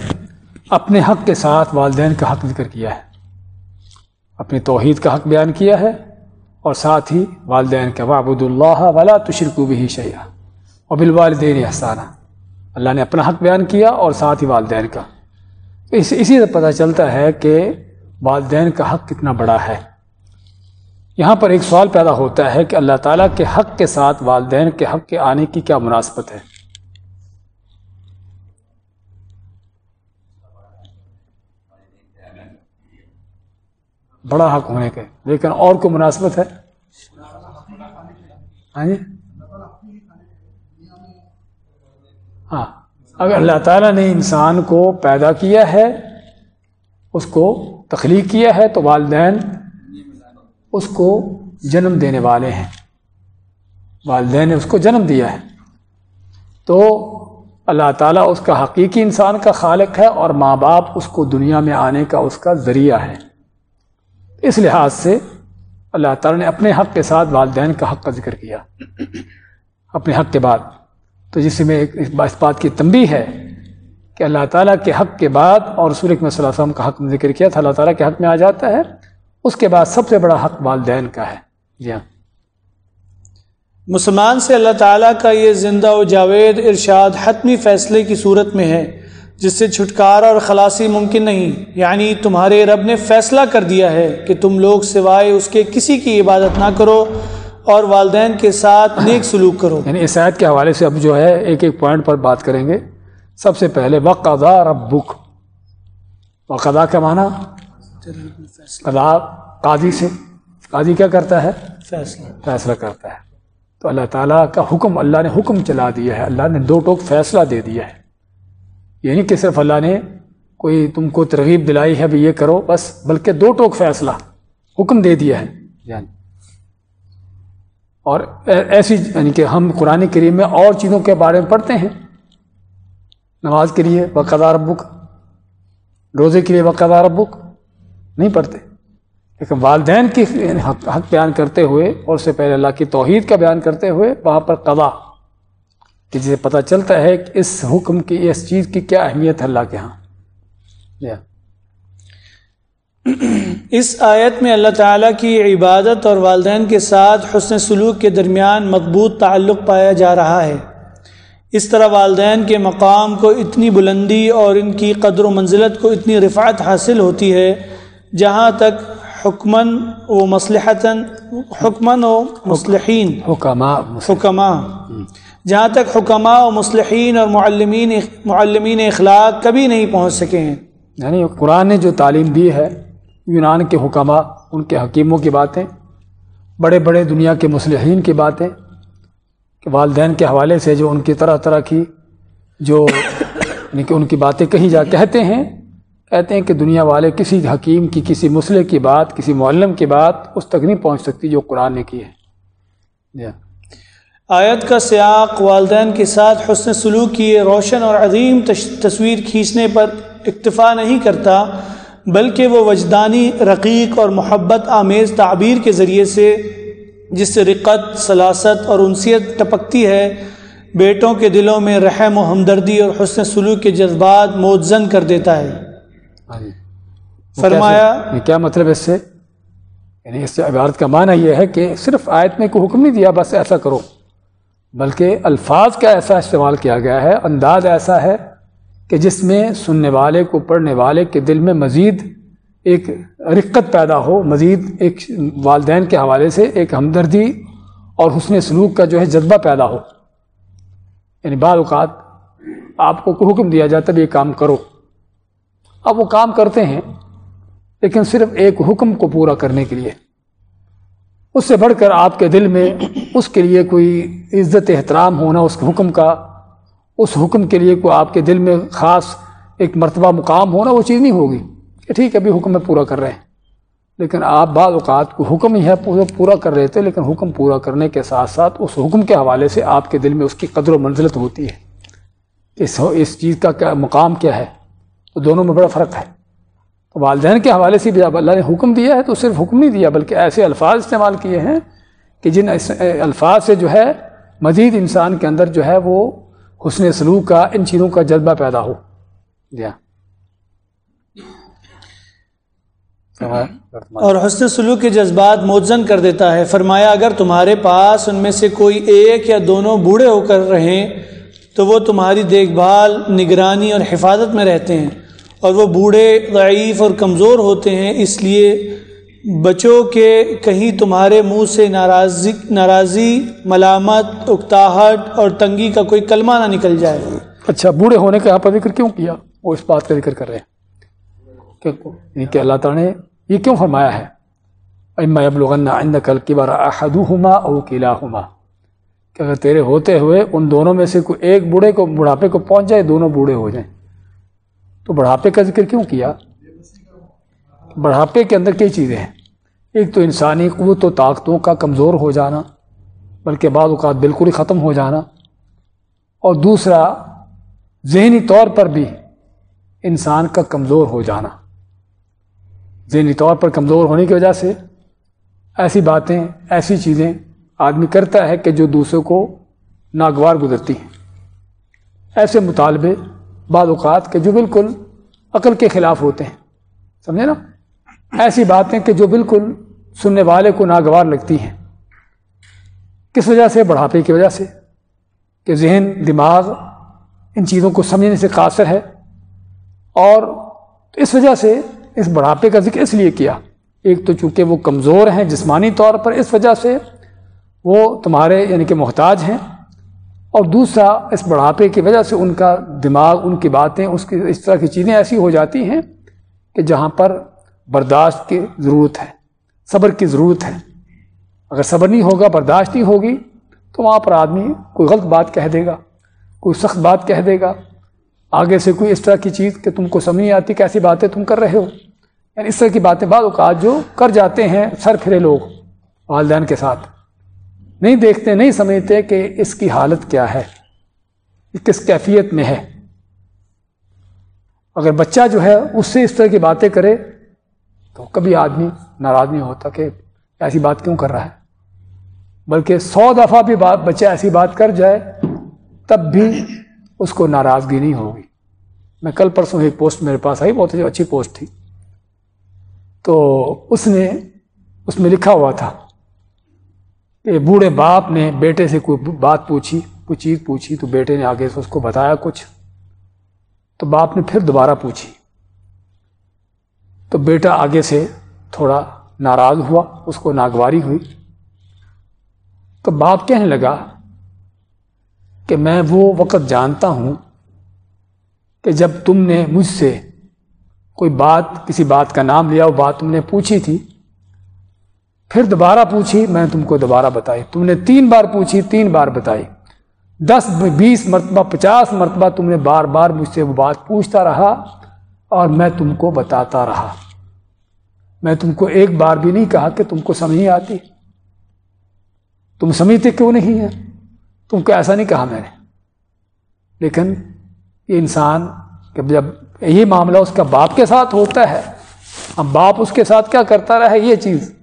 Speaker 1: اپنے حق کے ساتھ والدین کا حق ذکر کیا ہے۔ اپنی توحید کا حق بیان کیا ہے اور ساتھ ہی والدین کا وابد اللہ ولا تشرکو بھی شیا اور بالوالدین احسانہ اللہ نے اپنا حق بیان کیا اور ساتھ ہی والدین کا۔ اس، اسی سے پتہ چلتا ہے کہ والدین کا حق کتنا بڑا ہے۔ یہاں پر ایک سوال پیدا ہوتا ہے کہ اللہ تعالیٰ کے حق کے ساتھ والدین کے حق کے آنے کی کیا مناسبت ہے۔ بڑا حق ہونے کے۔ لیکن اور کو مناسبت ہے؟ ہاں جی؟ ہاں۔ اگر اللہ تعالیٰ نے انسان کو پیدا کیا ہے، اس کو تخلیق کیا ہے، تو والدین اس کو جنم دینے والے ہیں۔ والدین نے اس کو جنم دیا ہے۔ تو اللہ تعالیٰ اس کا حقیقی انسان کا خالق ہے اور ماں باپ اس کو دنیا میں آنے کا اس کا ذریعہ ہے۔ اس لحاظ سے اللہ تعالیٰ نے اپنے حق کے ساتھ والدین کا حق کا ذکر کیا۔ اپنے حق کے بعد۔ تو جس میں اس بات کی تنبی ہے کہ اللہ تعالیٰ کے حق کے بعد اور رسول صلی اللہ علیہ وسلم کا حق میں ذکر کیا تھا، اللہ تعالیٰ کے حق میں آ جاتا ہے۔ اس کے بعد سب سے بڑا حق والدین کا ہے۔ جی ہاں۔
Speaker 2: مسلمان سے اللہ تعالیٰ کا یہ زندہ و جاوید ارشاد حتمی فیصلے کی صورت میں ہے۔ جس سے چھٹکارا اور خلاصی ممکن نہیں۔ یعنی تمہارے رب نے فیصلہ کر دیا ہے کہ تم لوگ سوائے اس کے کسی کی عبادت نہ کرو اور والدین کے ساتھ نیک سلوک کرو۔
Speaker 1: یعنی اس آیت کے حوالے سے اب جو ہے ایک ایک پوائنٹ پر بات کریں گے۔ سب سے پہلے وقضا ربک وقضا کا معنی؟ قضا قاضی سے۔ قاضی کیا کرتا ہے؟ فیصلہ۔ فیصلہ کرتا ہے۔ تو اللہ تعالیٰ کا حکم اللہ نے حکم چلا دیا ہے۔ اللہ نے دو ٹوک فیصلہ دے دیا ہے۔ یعنی کہ صرف اللہ نے کوئی تم کو ترغیب دلائی ہے بھی یہ کرو بس بلکہ دو ٹوک فیصلہ حکم دے دیا ہے۔ یعنی اور ایسی یعنی کہ ہم قرآن کریم میں اور چیزوں کے بارے میں پڑھتے ہیں۔ نماز کے لیے بقدار بک روزے کے لیے بقدار بک نہیں پڑھتے۔ لیکن والدین کی یعنی حق حق بیان کرتے ہوئے اور اس سے پہلے اللہ کی توحید کا بیان کرتے ہوئے وہاں پر قضا۔ کہ جسے پتہ چلتا ہے کہ اس حکم کی اس چیز کی کیا اہمیت ہے اللہ کے ہاں۔
Speaker 2: اس آیت میں اللہ تعالیٰ کی عبادت اور والدین کے ساتھ حسن سلوک کے درمیان مضبوط تعلق پایا جا رہا ہے۔ اس طرح والدین کے مقام کو اتنی بلندی اور ان کی قدر و منزلت کو اتنی رفعت حاصل ہوتی ہے جہاں تک حکمن و مصلحتاً حکمن و مصلحین۔
Speaker 1: حکمہ
Speaker 2: حکمہ جہاں تک حکمہ و مصلحین اور معلمین معلمین اخلاق کبھی نہیں پہنچ سکے ہیں۔
Speaker 1: یعنی قرآن نے جو تعلیم دی ہے، یونان کے حکمہ ان کے حکیموں کی باتیں، بڑے بڑے دنیا کے مصلحین کی باتیں، کہ والدین کے حوالے سے جو ان کی طرح طرح کی جو یعنی کہ ان کی باتیں کہیں جا کہتے ہیں کہتے ہیں کہ دنیا والے کسی حکیم کی، کسی مسئلے کی بات، کسی معلم کی بات اس تک نہیں پہنچ سکتی جو قرآن نے کی ہے۔
Speaker 2: جی ہاں۔ آیت کا سیاق والدین کے ساتھ حسن سلوک کی روشن اور عظیم تصویر کھینچنے پر اکتفا نہیں کرتا بلکہ وہ وجدانی رقیق اور محبت آمیز تعبیر کے ذریعے سے جس سے رقت سلاست اور انسیت ٹپکتی ہے بیٹوں کے دلوں میں رحم و ہمدردی اور حسن سلوک کے جذبات موزن کر دیتا ہے۔ فرمایا
Speaker 1: کیا مطلب اس سے؟ یعنی اس سے عبارت کا معنی یہ ہے کہ صرف آیت میں کوئی حکم نہیں دیا بس ایسا کرو۔ بلکہ الفاظ کا ایسا استعمال کیا گیا ہے، انداز ایسا ہے کہ جس میں سننے والے کو پڑھنے والے کے دل میں مزید ایک رقت پیدا ہو، مزید ایک والدین کے حوالے سے ایک ہمدردی اور حسن سلوک کا جو ہے جذبہ پیدا ہو۔ یعنی بعض اوقات آپ کو حکم دیا جاتا ہے یہ کام کرو۔ اب وہ کام کرتے ہیں، لیکن صرف ایک حکم کو پورا کرنے کے لیے۔ اس سے بڑھ کر آپ کے دل میں اس کے لیے کوئی عزت احترام ہونا، اس حکم کا، اس حکم کے لیے کوئی آپ کے دل میں خاص ایک مرتبہ مقام ہونا، وہ چیز نہیں ہوگی کہ ٹھیک ہے، ابھی حکم میں پورا کر رہے ہیں۔ لیکن آپ بعض اوقات کو حکم ہی ہے، پورا کر رہے تھے لیکن حکم پورا کرنے کے ساتھ ساتھ اس حکم کے حوالے سے آپ کے دل میں اس کی قدر و منزلت ہوتی ہے اس اس چیز کا کیا مقام کیا ہے۔ تو دونوں میں بڑا فرق ہے۔ تو والدین کے حوالے سے بھی جب اللہ نے حکم دیا ہے تو صرف حکم نہیں دیا، بلکہ ایسے الفاظ استعمال کیے ہیں کہ جن الفاظ سے جو ہے مزید انسان کے اندر جو ہے وہ حسن سلوک کا، ان چیزوں کا جذبہ پیدا ہو۔ جی ہاں۔
Speaker 2: اور حسن سلوک کے جذبات موزن کر دیتا ہے۔ فرمایا، اگر تمہارے پاس ان میں سے کوئی ایک یا دونوں بوڑھے ہو کر رہیں تو وہ تمہاری دیکھ بھال، نگرانی اور حفاظت میں رہتے ہیں۔ اور وہ بوڑھے، ضعیف اور کمزور ہوتے ہیں، اس لیے بچوں کے کہیں تمہارے منہ سے ناراضی ناراضی، ملامت، اکتاہٹ اور تنگی کا کوئی کلمہ نہ نکل جائے۔
Speaker 1: اچھا بوڑھے ہونے کا یہاں پر ذکر کیوں کیا؟ وہ اس بات کا ذکر کر رہے ہیں۔ یعنی کہ اللہ تعالیٰ نے یہ کیوں فرمایا ہے؟ اما ابلغن عندك الكبر احدهما او كلاهما۔ کہ اگر تیرے ہوتے ہوئے ان دونوں میں سے کوئی ایک بوڑھے کو، بڑھاپے کو پہنچ جائے، دونوں بوڑھے ہو جائیں۔ تو بڑھاپے کا ذکر کیوں کیا؟ بڑھاپے کے اندر کئی چیزیں ہیں۔ ایک تو انسانی قوت و طاقتوں کا کمزور ہو جانا، بلکہ بعض اوقات بالکل ہی ختم ہو جانا۔ اور دوسرا، ذہنی طور پر بھی انسان کا کمزور ہو جانا۔ ذہنی طور پر کمزور ہونے کی وجہ سے ایسی باتیں، ایسی چیزیں آدمی کرتا ہے کہ جو دوسروں کو ناگوار گزرتی ہیں۔ ایسے مطالبے بعض اوقات کہ جو بالکل عقل کے خلاف ہوتے ہیں۔ سمجھے نا؟ ایسی باتیں کہ جو بالکل سننے والے کو ناگوار لگتی ہیں۔ کس وجہ سے؟ بڑھاپے کی وجہ سے۔ کہ ذہن، دماغ ان چیزوں کو سمجھنے سے قاصر ہے۔ اور اس وجہ سے اس بڑھاپے کا ذکر اس لیے کیا۔ ایک تو چونکہ وہ کمزور ہیں جسمانی طور پر، اس وجہ سے وہ تمہارے یعنی کہ محتاج ہیں۔ اور دوسرا اس بڑھاپے کی وجہ سے ان کا دماغ، ان کی باتیں، اس کی، اس طرح کی چیزیں ایسی ہو جاتی ہیں کہ جہاں پر برداشت کی ضرورت ہے، صبر کی ضرورت ہے۔ اگر صبر نہیں ہوگا، برداشت نہیں ہوگی، تو وہاں پر آدمی کوئی غلط بات کہہ دے گا، کوئی سخت بات کہہ دے گا۔ آگے سے کوئی اس طرح کی چیز کہ تم کو سمجھ نہیں آتی کیسی باتیں تم کر رہے ہو۔ یعنی اس طرح کی باتیں بعض اوقات جو کر جاتے ہیں سر پھرے لوگ والدین کے ساتھ۔ نہیں دیکھتے، نہیں سمجھتے کہ اس کی حالت کیا ہے کس کیفیت میں ہے۔ اگر بچہ جو ہے اس سے اس طرح کی باتیں کرے، تو کبھی آدمی ناراض نہیں ہوتا کہ ایسی بات کیوں کر رہا ہے۔ بلکہ سو دفعہ بھی بات بچہ ایسی بات کر جائے، تب بھی اس کو ناراضگی نہیں ہوگی۔ میں کل پرسوں ایک پوسٹ میرے پاس آئی، بہت اچھی پوسٹ تھی۔ تو اس نے، اس میں لکھا ہوا تھا کہ بوڑھے باپ نے بیٹے سے کوئی بات پوچھی، کوئی چیز پوچھی تو بیٹے نے آگے سے اس کو بتایا کچھ۔ تو باپ نے پھر دوبارہ پوچھی۔ تو بیٹا آگے سے تھوڑا ناراض ہوا، اس کو ناگواری ہوئی۔ تو باپ کہنے لگا کہ میں وہ وقت جانتا ہوں کہ جب تم نے مجھ سے کوئی بات، کسی بات کا نام لیا، وہ بات تم نے پوچھی تھی پھر دوبارہ پوچھی، میں تم کو دوبارہ بتائی۔ تم نے تین بار پوچھی، تین بار بتائی۔ دس، بیس مرتبہ، پچاس مرتبہ تم نے بار بار مجھ سے وہ بات پوچھتا رہا اور میں تم کو بتاتا رہا۔ میں تم کو ایک بار بھی نہیں کہا کہ تم کو سمجھ نہیں آتی۔ تم سمجھتے کیوں نہیں ہے تم کو ایسا نہیں کہا میں نے۔ لیکن یہ انسان جب یہ معاملہ اس کا باپ کے ساتھ ہوتا ہے اب باپ اس کے ساتھ کیا کرتا رہا ہے یہ چیز۔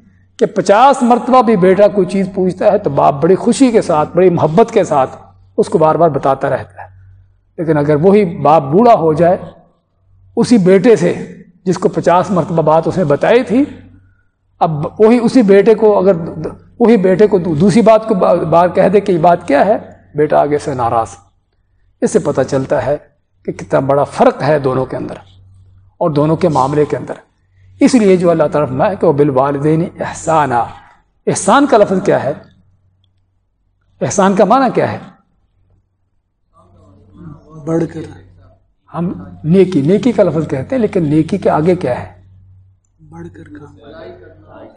Speaker 1: کہ پچاس مرتبہ بھی بیٹا کوئی چیز پوچھتا ہے تو باپ بڑی خوشی کے ساتھ، بڑی محبت کے ساتھ اس کو بار بار بتاتا رہتا ہے۔ لیکن اگر وہی باپ بوڑھا ہو جائے، اسی بیٹے سے جس کو پچاس مرتبہ بات اس نے بتائی تھی، اب وہی اسی بیٹے کو اگر وہی بیٹے کو دوسری بات کو بار کہہ دے کہ یہ بات کیا ہے؟ بیٹا آگے سے ناراض۔ اس سے پتہ چلتا ہے کہ کتنا بڑا فرق ہے دونوں کے اندر اور دونوں کے معاملے کے اندر۔ اس لیے جو اللہ طرف میں کہ وہ بال والدین احسان احسان کا لفظ کیا ہے؟ احسان کا معنی کیا ہے؟
Speaker 2: بڑھ کر۔
Speaker 1: ہم نیکی نیکی کا لفظ کہتے ہیں لیکن نیکی کے آگے کیا ہے؟
Speaker 2: بڑھ کر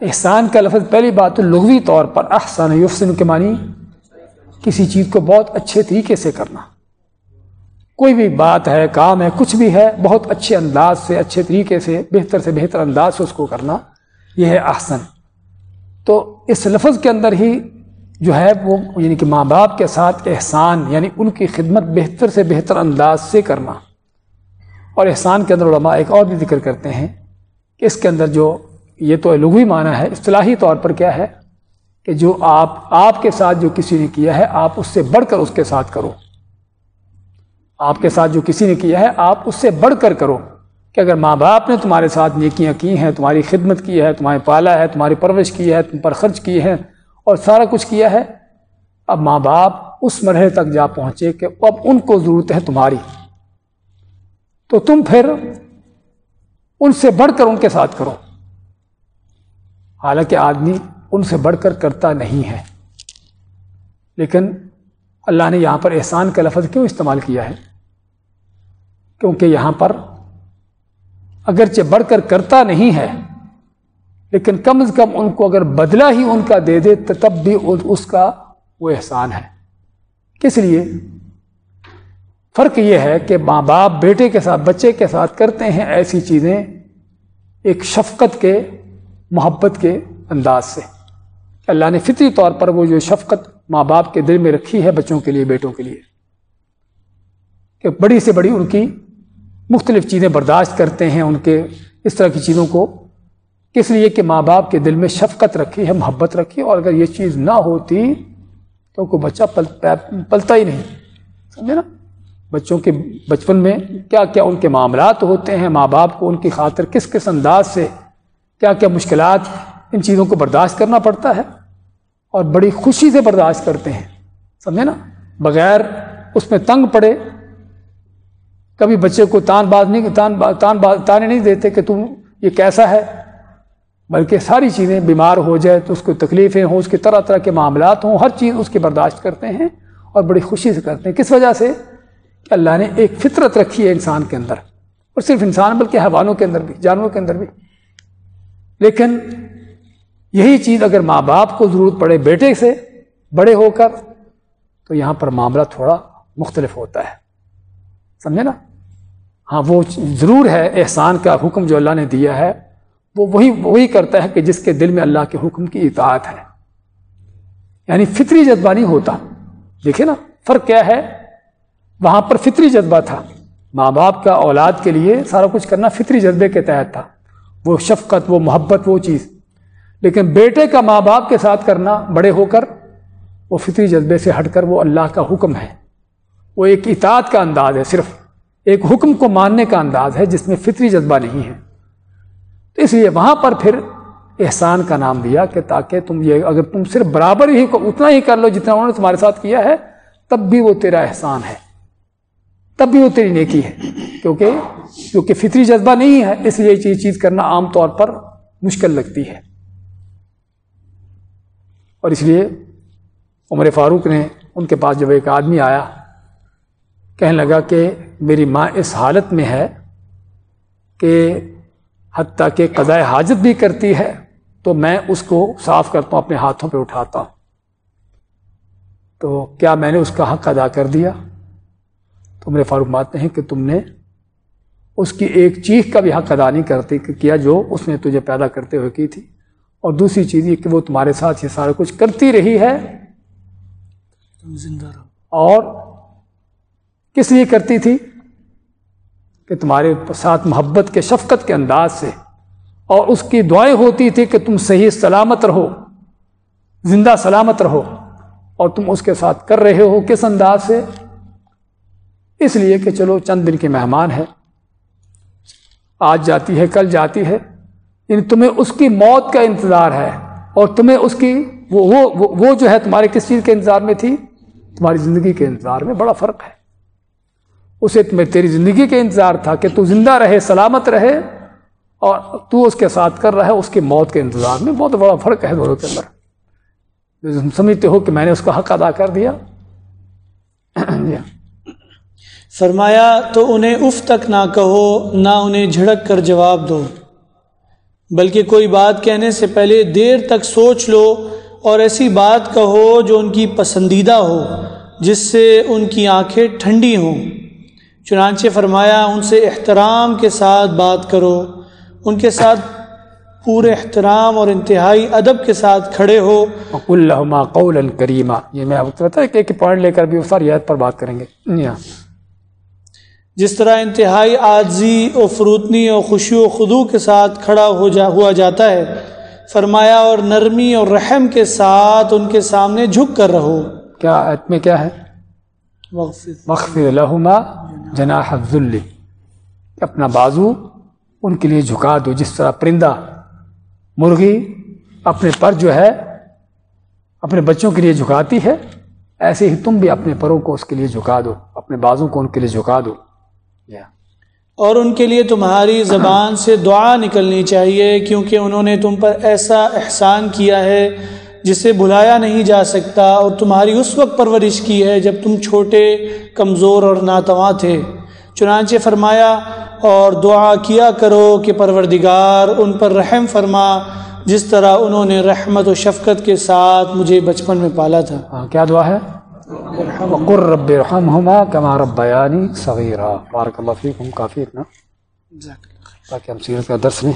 Speaker 1: احسان کا لفظ پہلی بات تو لغوی طور پر احسان یحسن کے معنی کسی چیز کو بہت اچھے طریقے سے کرنا۔ کوئی بھی بات ہے، کام ہے، کچھ بھی ہے، بہت اچھے انداز سے، اچھے طریقے سے، بہتر سے بہتر انداز سے اس کو کرنا، یہ ہے احسن۔ تو اس لفظ کے اندر ہی جو ہے وہ یعنی کہ ماں باپ کے ساتھ احسان یعنی ان کی خدمت بہتر سے بہتر انداز سے کرنا۔ اور احسان کے اندر علماء ایک اور بھی ذکر کرتے ہیں کہ اس کے اندر جو یہ تو لغوی معنی ہے، اصطلاحی طور پر کیا ہے کہ جو آپ آپ کے ساتھ جو کسی نے کیا ہے، آپ اس سے بڑھ کر اس کے ساتھ کرو۔ آپ کے ساتھ جو کسی نے کیا ہے، آپ اس سے بڑھ کر کرو کہ اگر ماں باپ نے تمہارے ساتھ نیکیاں کی ہیں، تمہاری خدمت کی ہے، تمہارے پالا ہے، تمہاری پرورش کی ہے، تم پر خرچ کی ہے اور سارا کچھ کیا ہے، اب ماں باپ اس مرحلے تک جا پہنچے کہ اب ان کو ضرورت ہے تمہاری۔ تو تم پھر ان سے بڑھ کر ان کے ساتھ کرو۔ حالانکہ آدمی ان سے بڑھ کر کرتا نہیں ہے۔ لیکن اللہ نے یہاں پر احسان کا لفظ کیوں استعمال کیا ہے؟ کیونکہ یہاں پر اگرچہ بڑھ کر کرتا نہیں ہے، لیکن کم از کم ان کو اگر بدلہ ہی ان کا دے دے تو تب بھی اس کا وہ احسان ہے۔ کس لیے؟ فرق یہ ہے کہ ماں باپ بیٹے کے ساتھ، بچے کے ساتھ کرتے ہیں ایسی چیزیں ایک شفقت کے، محبت کے انداز سے۔ اللہ نے فطری طور پر وہ جو شفقت ماں باپ کے دل میں رکھی ہے بچوں کے لیے، بیٹوں کے لیے۔ کہ بڑی سے بڑی ان کی مختلف چیزیں برداشت کرتے ہیں، ان کے اس طرح کی چیزوں کو۔ کس لیے کہ ماں باپ کے دل میں شفقت رکھی ہے، محبت رکھی اور اگر یہ چیز نہ ہوتی تو کوئی بچہ پل پلتا ہی نہیں۔ سمجھے نا؟ بچوں کے بچپن میں کیا کیا ان کے معاملات ہوتے ہیں؟ ماں باپ کو ان کی خاطر کس کس انداز سے کیا کیا مشکلات ان چیزوں کو برداشت کرنا پڑتا ہے؟ اور بڑی خوشی سے برداشت کرتے ہیں۔ سمجھے نا؟ بغیر اس میں تنگ پڑے، کبھی بچے کو تان باز نہیں، تان تان تانے نہیں دیتے کہ تم یہ کیسا ہے، بلکہ ساری چیزیں بیمار ہو جائے تو اس کو تکلیفیں ہوں، اس کے طرح طرح کے معاملات ہوں، ہر چیز اس کی برداشت کرتے ہیں اور بڑی خوشی سے کرتے ہیں۔ کس وجہ سے؟ کہ اللہ نے ایک فطرت رکھی ہے انسان کے اندر، اور صرف انسان بلکہ حیوانوں کے اندر بھی، جانوروں کے اندر بھی۔ لیکن یہی چیز اگر ماں باپ کو ضرورت پڑے بیٹے سے، بڑے ہو کر، تو یہاں پر معاملہ تھوڑا مختلف ہوتا ہے۔ سمجھے نا؟ ہاں وہ ضرور ہے، احسان کا حکم جو اللہ نے دیا ہے، وہ وہی وہی کرتا ہے کہ جس کے دل میں اللہ کے حکم کی اطاعت ہے۔ یعنی فطری جذبہ نہیں ہوتا۔ دیکھیں نا، فرق کیا ہے؟ وہاں پر فطری جذبہ تھا۔ ماں باپ کا اولاد کے لیے سارا کچھ کرنا فطری جذبے کے تحت تھا۔ وہ شفقت، وہ محبت، وہ چیز۔ لیکن بیٹے کا ماں باپ کے ساتھ کرنا بڑے ہو کر وہ فطری جذبے سے ہٹ کر وہ اللہ کا حکم ہے۔ وہ ایک اطاعت کا انداز ہے، صرف ایک حکم کو ماننے کا انداز ہے جس میں فطری جذبہ نہیں ہے۔ تو اس لیے وہاں پر پھر احسان کا نام دیا کہ تاکہ تم یہ اگر تم صرف برابر ہی اتنا ہی کر لو جتنا انہوں نے تمہارے ساتھ کیا ہے، تب بھی وہ تیرا احسان ہے۔ تب بھی وہ تیری نیکی ہے۔ کیونکہ کیونکہ فطری جذبہ نہیں ہے، اس لیے یہ چیز کرنا عام طور پر مشکل لگتی ہے۔ اور اس لیے عمر فاروق نے ان کے پاس جب ایک آدمی آیا، کہنے لگا کہ میری ماں اس حالت میں ہے کہ حتیٰ کہ قضاء حاجت بھی کرتی ہے تو میں اس کو صاف کرتا ہوں، اپنے ہاتھوں پہ اٹھاتا ہوں۔ تو کیا میں نے اس کا حق ادا کر دیا؟ تو میرے فاروق مانتے ہیں کہ تم نے اس کی ایک چیخ کا بھی حق ادا نہیں کرتی کیا جو اس نے تجھے پیدا کرتے ہوئے کی تھی۔ اور دوسری چیز یہ کہ وہ تمہارے ساتھ یہ سارا کچھ کرتی رہی ہے۔ زندہ اور کس لیے کرتی تھی؟ کہ تمہارے ساتھ محبت کے شفقت کے انداز سے۔ اور اس کی دعائیں ہوتی تھی کہ تم صحیح سلامت رہو زندہ سلامت رہو۔ اور تم اس کے ساتھ کر رہے ہو کس انداز سے؟ اس لیے کہ چلو چند دن کے مہمان ہے آج جاتی ہے کل جاتی ہے۔ یعنی تمہیں اس کی موت کا انتظار ہے اور تمہیں اس کی وہ وہ, وہ جو ہے تمہارے کس چیز کے انتظار میں تھی؟ تمہاری زندگی کے انتظار میں بڑا فرق ہے۔ اسے تمہیں تیری زندگی کے انتظار تھا کہ تو زندہ رہے سلامت رہے اور تو اس کے ساتھ کر رہا ہے اس کی موت کے انتظار میں۔ بہت بڑا فرق ہے دونوں کے اندر۔ تم سمجھتے ہو کہ میں نے اس کا حق ادا کر دیا۔
Speaker 2: فرمایا تو انہیں اف تک نہ کہو نہ انہیں جھڑک کر جواب دو۔ بلکہ کوئی بات کہنے سے پہلے دیر تک سوچ لو اور ایسی بات کہو جو ان کی پسندیدہ ہو، جس سے ان کی آنکھیں ٹھنڈی ہوں۔ چنانچہ فرمایا، ان سے احترام کے ساتھ بات کرو۔ ان کے ساتھ پورے احترام اور انتہائی ادب کے ساتھ کھڑے ہو۔
Speaker 1: الحما کریمہ یہ میں ایک پوائنٹ لے کر بھی ساری یاد پر بات کریں گے۔ جی ہاں۔
Speaker 2: جس طرح انتہائی عاجزی اور فروتنی اور خوشی و خدو کے ساتھ کھڑا ہو جا ہوا جاتا ہے فرمایا اور نرمی اور رحم کے ساتھ ان کے سامنے جھک کر رہو۔
Speaker 1: کیا میں کیا ہے؟ وقف لہما جناح الذل۔ اپنا بازو ان کے لیے جھکا دو جس طرح پرندہ مرغی اپنے پر جو ہے اپنے بچوں کے لیے جھکاتی ہے ایسے ہی تم بھی اپنے پروں کو اس کے لیے جھکا دو اپنے بازو کو ان کے لیے جھکا دو۔
Speaker 2: اور ان کے لیے تمہاری زبان سے دعا نکلنی چاہیے کیونکہ انہوں نے تم پر ایسا احسان کیا ہے جسے بلایا نہیں جا سکتا اور تمہاری اس وقت پرورش کی ہے جب تم چھوٹے کمزور اور ناتواں تھے۔ چنانچہ فرمایا اور دعا کیا کرو کہ پروردگار ان پر رحم فرما جس طرح انہوں نے رحمت و شفقت کے ساتھ مجھے بچپن میں پالا تھا۔
Speaker 1: ہاں کیا دعا ہے؟ وقر رب رحمہما کما رب بیانی صغیرہ بارک اللہ فیکم کافی اتنا تاکہ ہم سیرت کا درس لیں.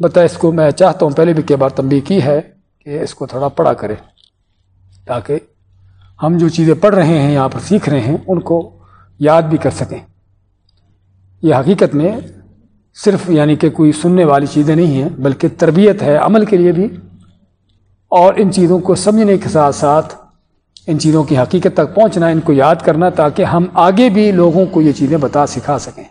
Speaker 1: بتا اس کو میں چاہتا ہوں پہلے بھی کئی بار تنبیہ کی ہے کہ اس کو تھوڑا پڑھا کرے تاکہ ہم جو چیزیں پڑھ رہے ہیں یہاں پر سیکھ رہے ہیں ان کو یاد بھی کر سکیں۔ یہ حقیقت میں صرف یعنی کہ کوئی سننے والی چیزیں نہیں ہیں بلکہ تربیت ہے عمل کے لیے بھی اور ان چیزوں کو سمجھنے کے ساتھ ساتھ ان چیزوں کی حقیقت تک پہنچنا، ان کو یاد کرنا تاکہ ہم آگے بھی لوگوں کو یہ چیزیں بتا سکھا سکیں۔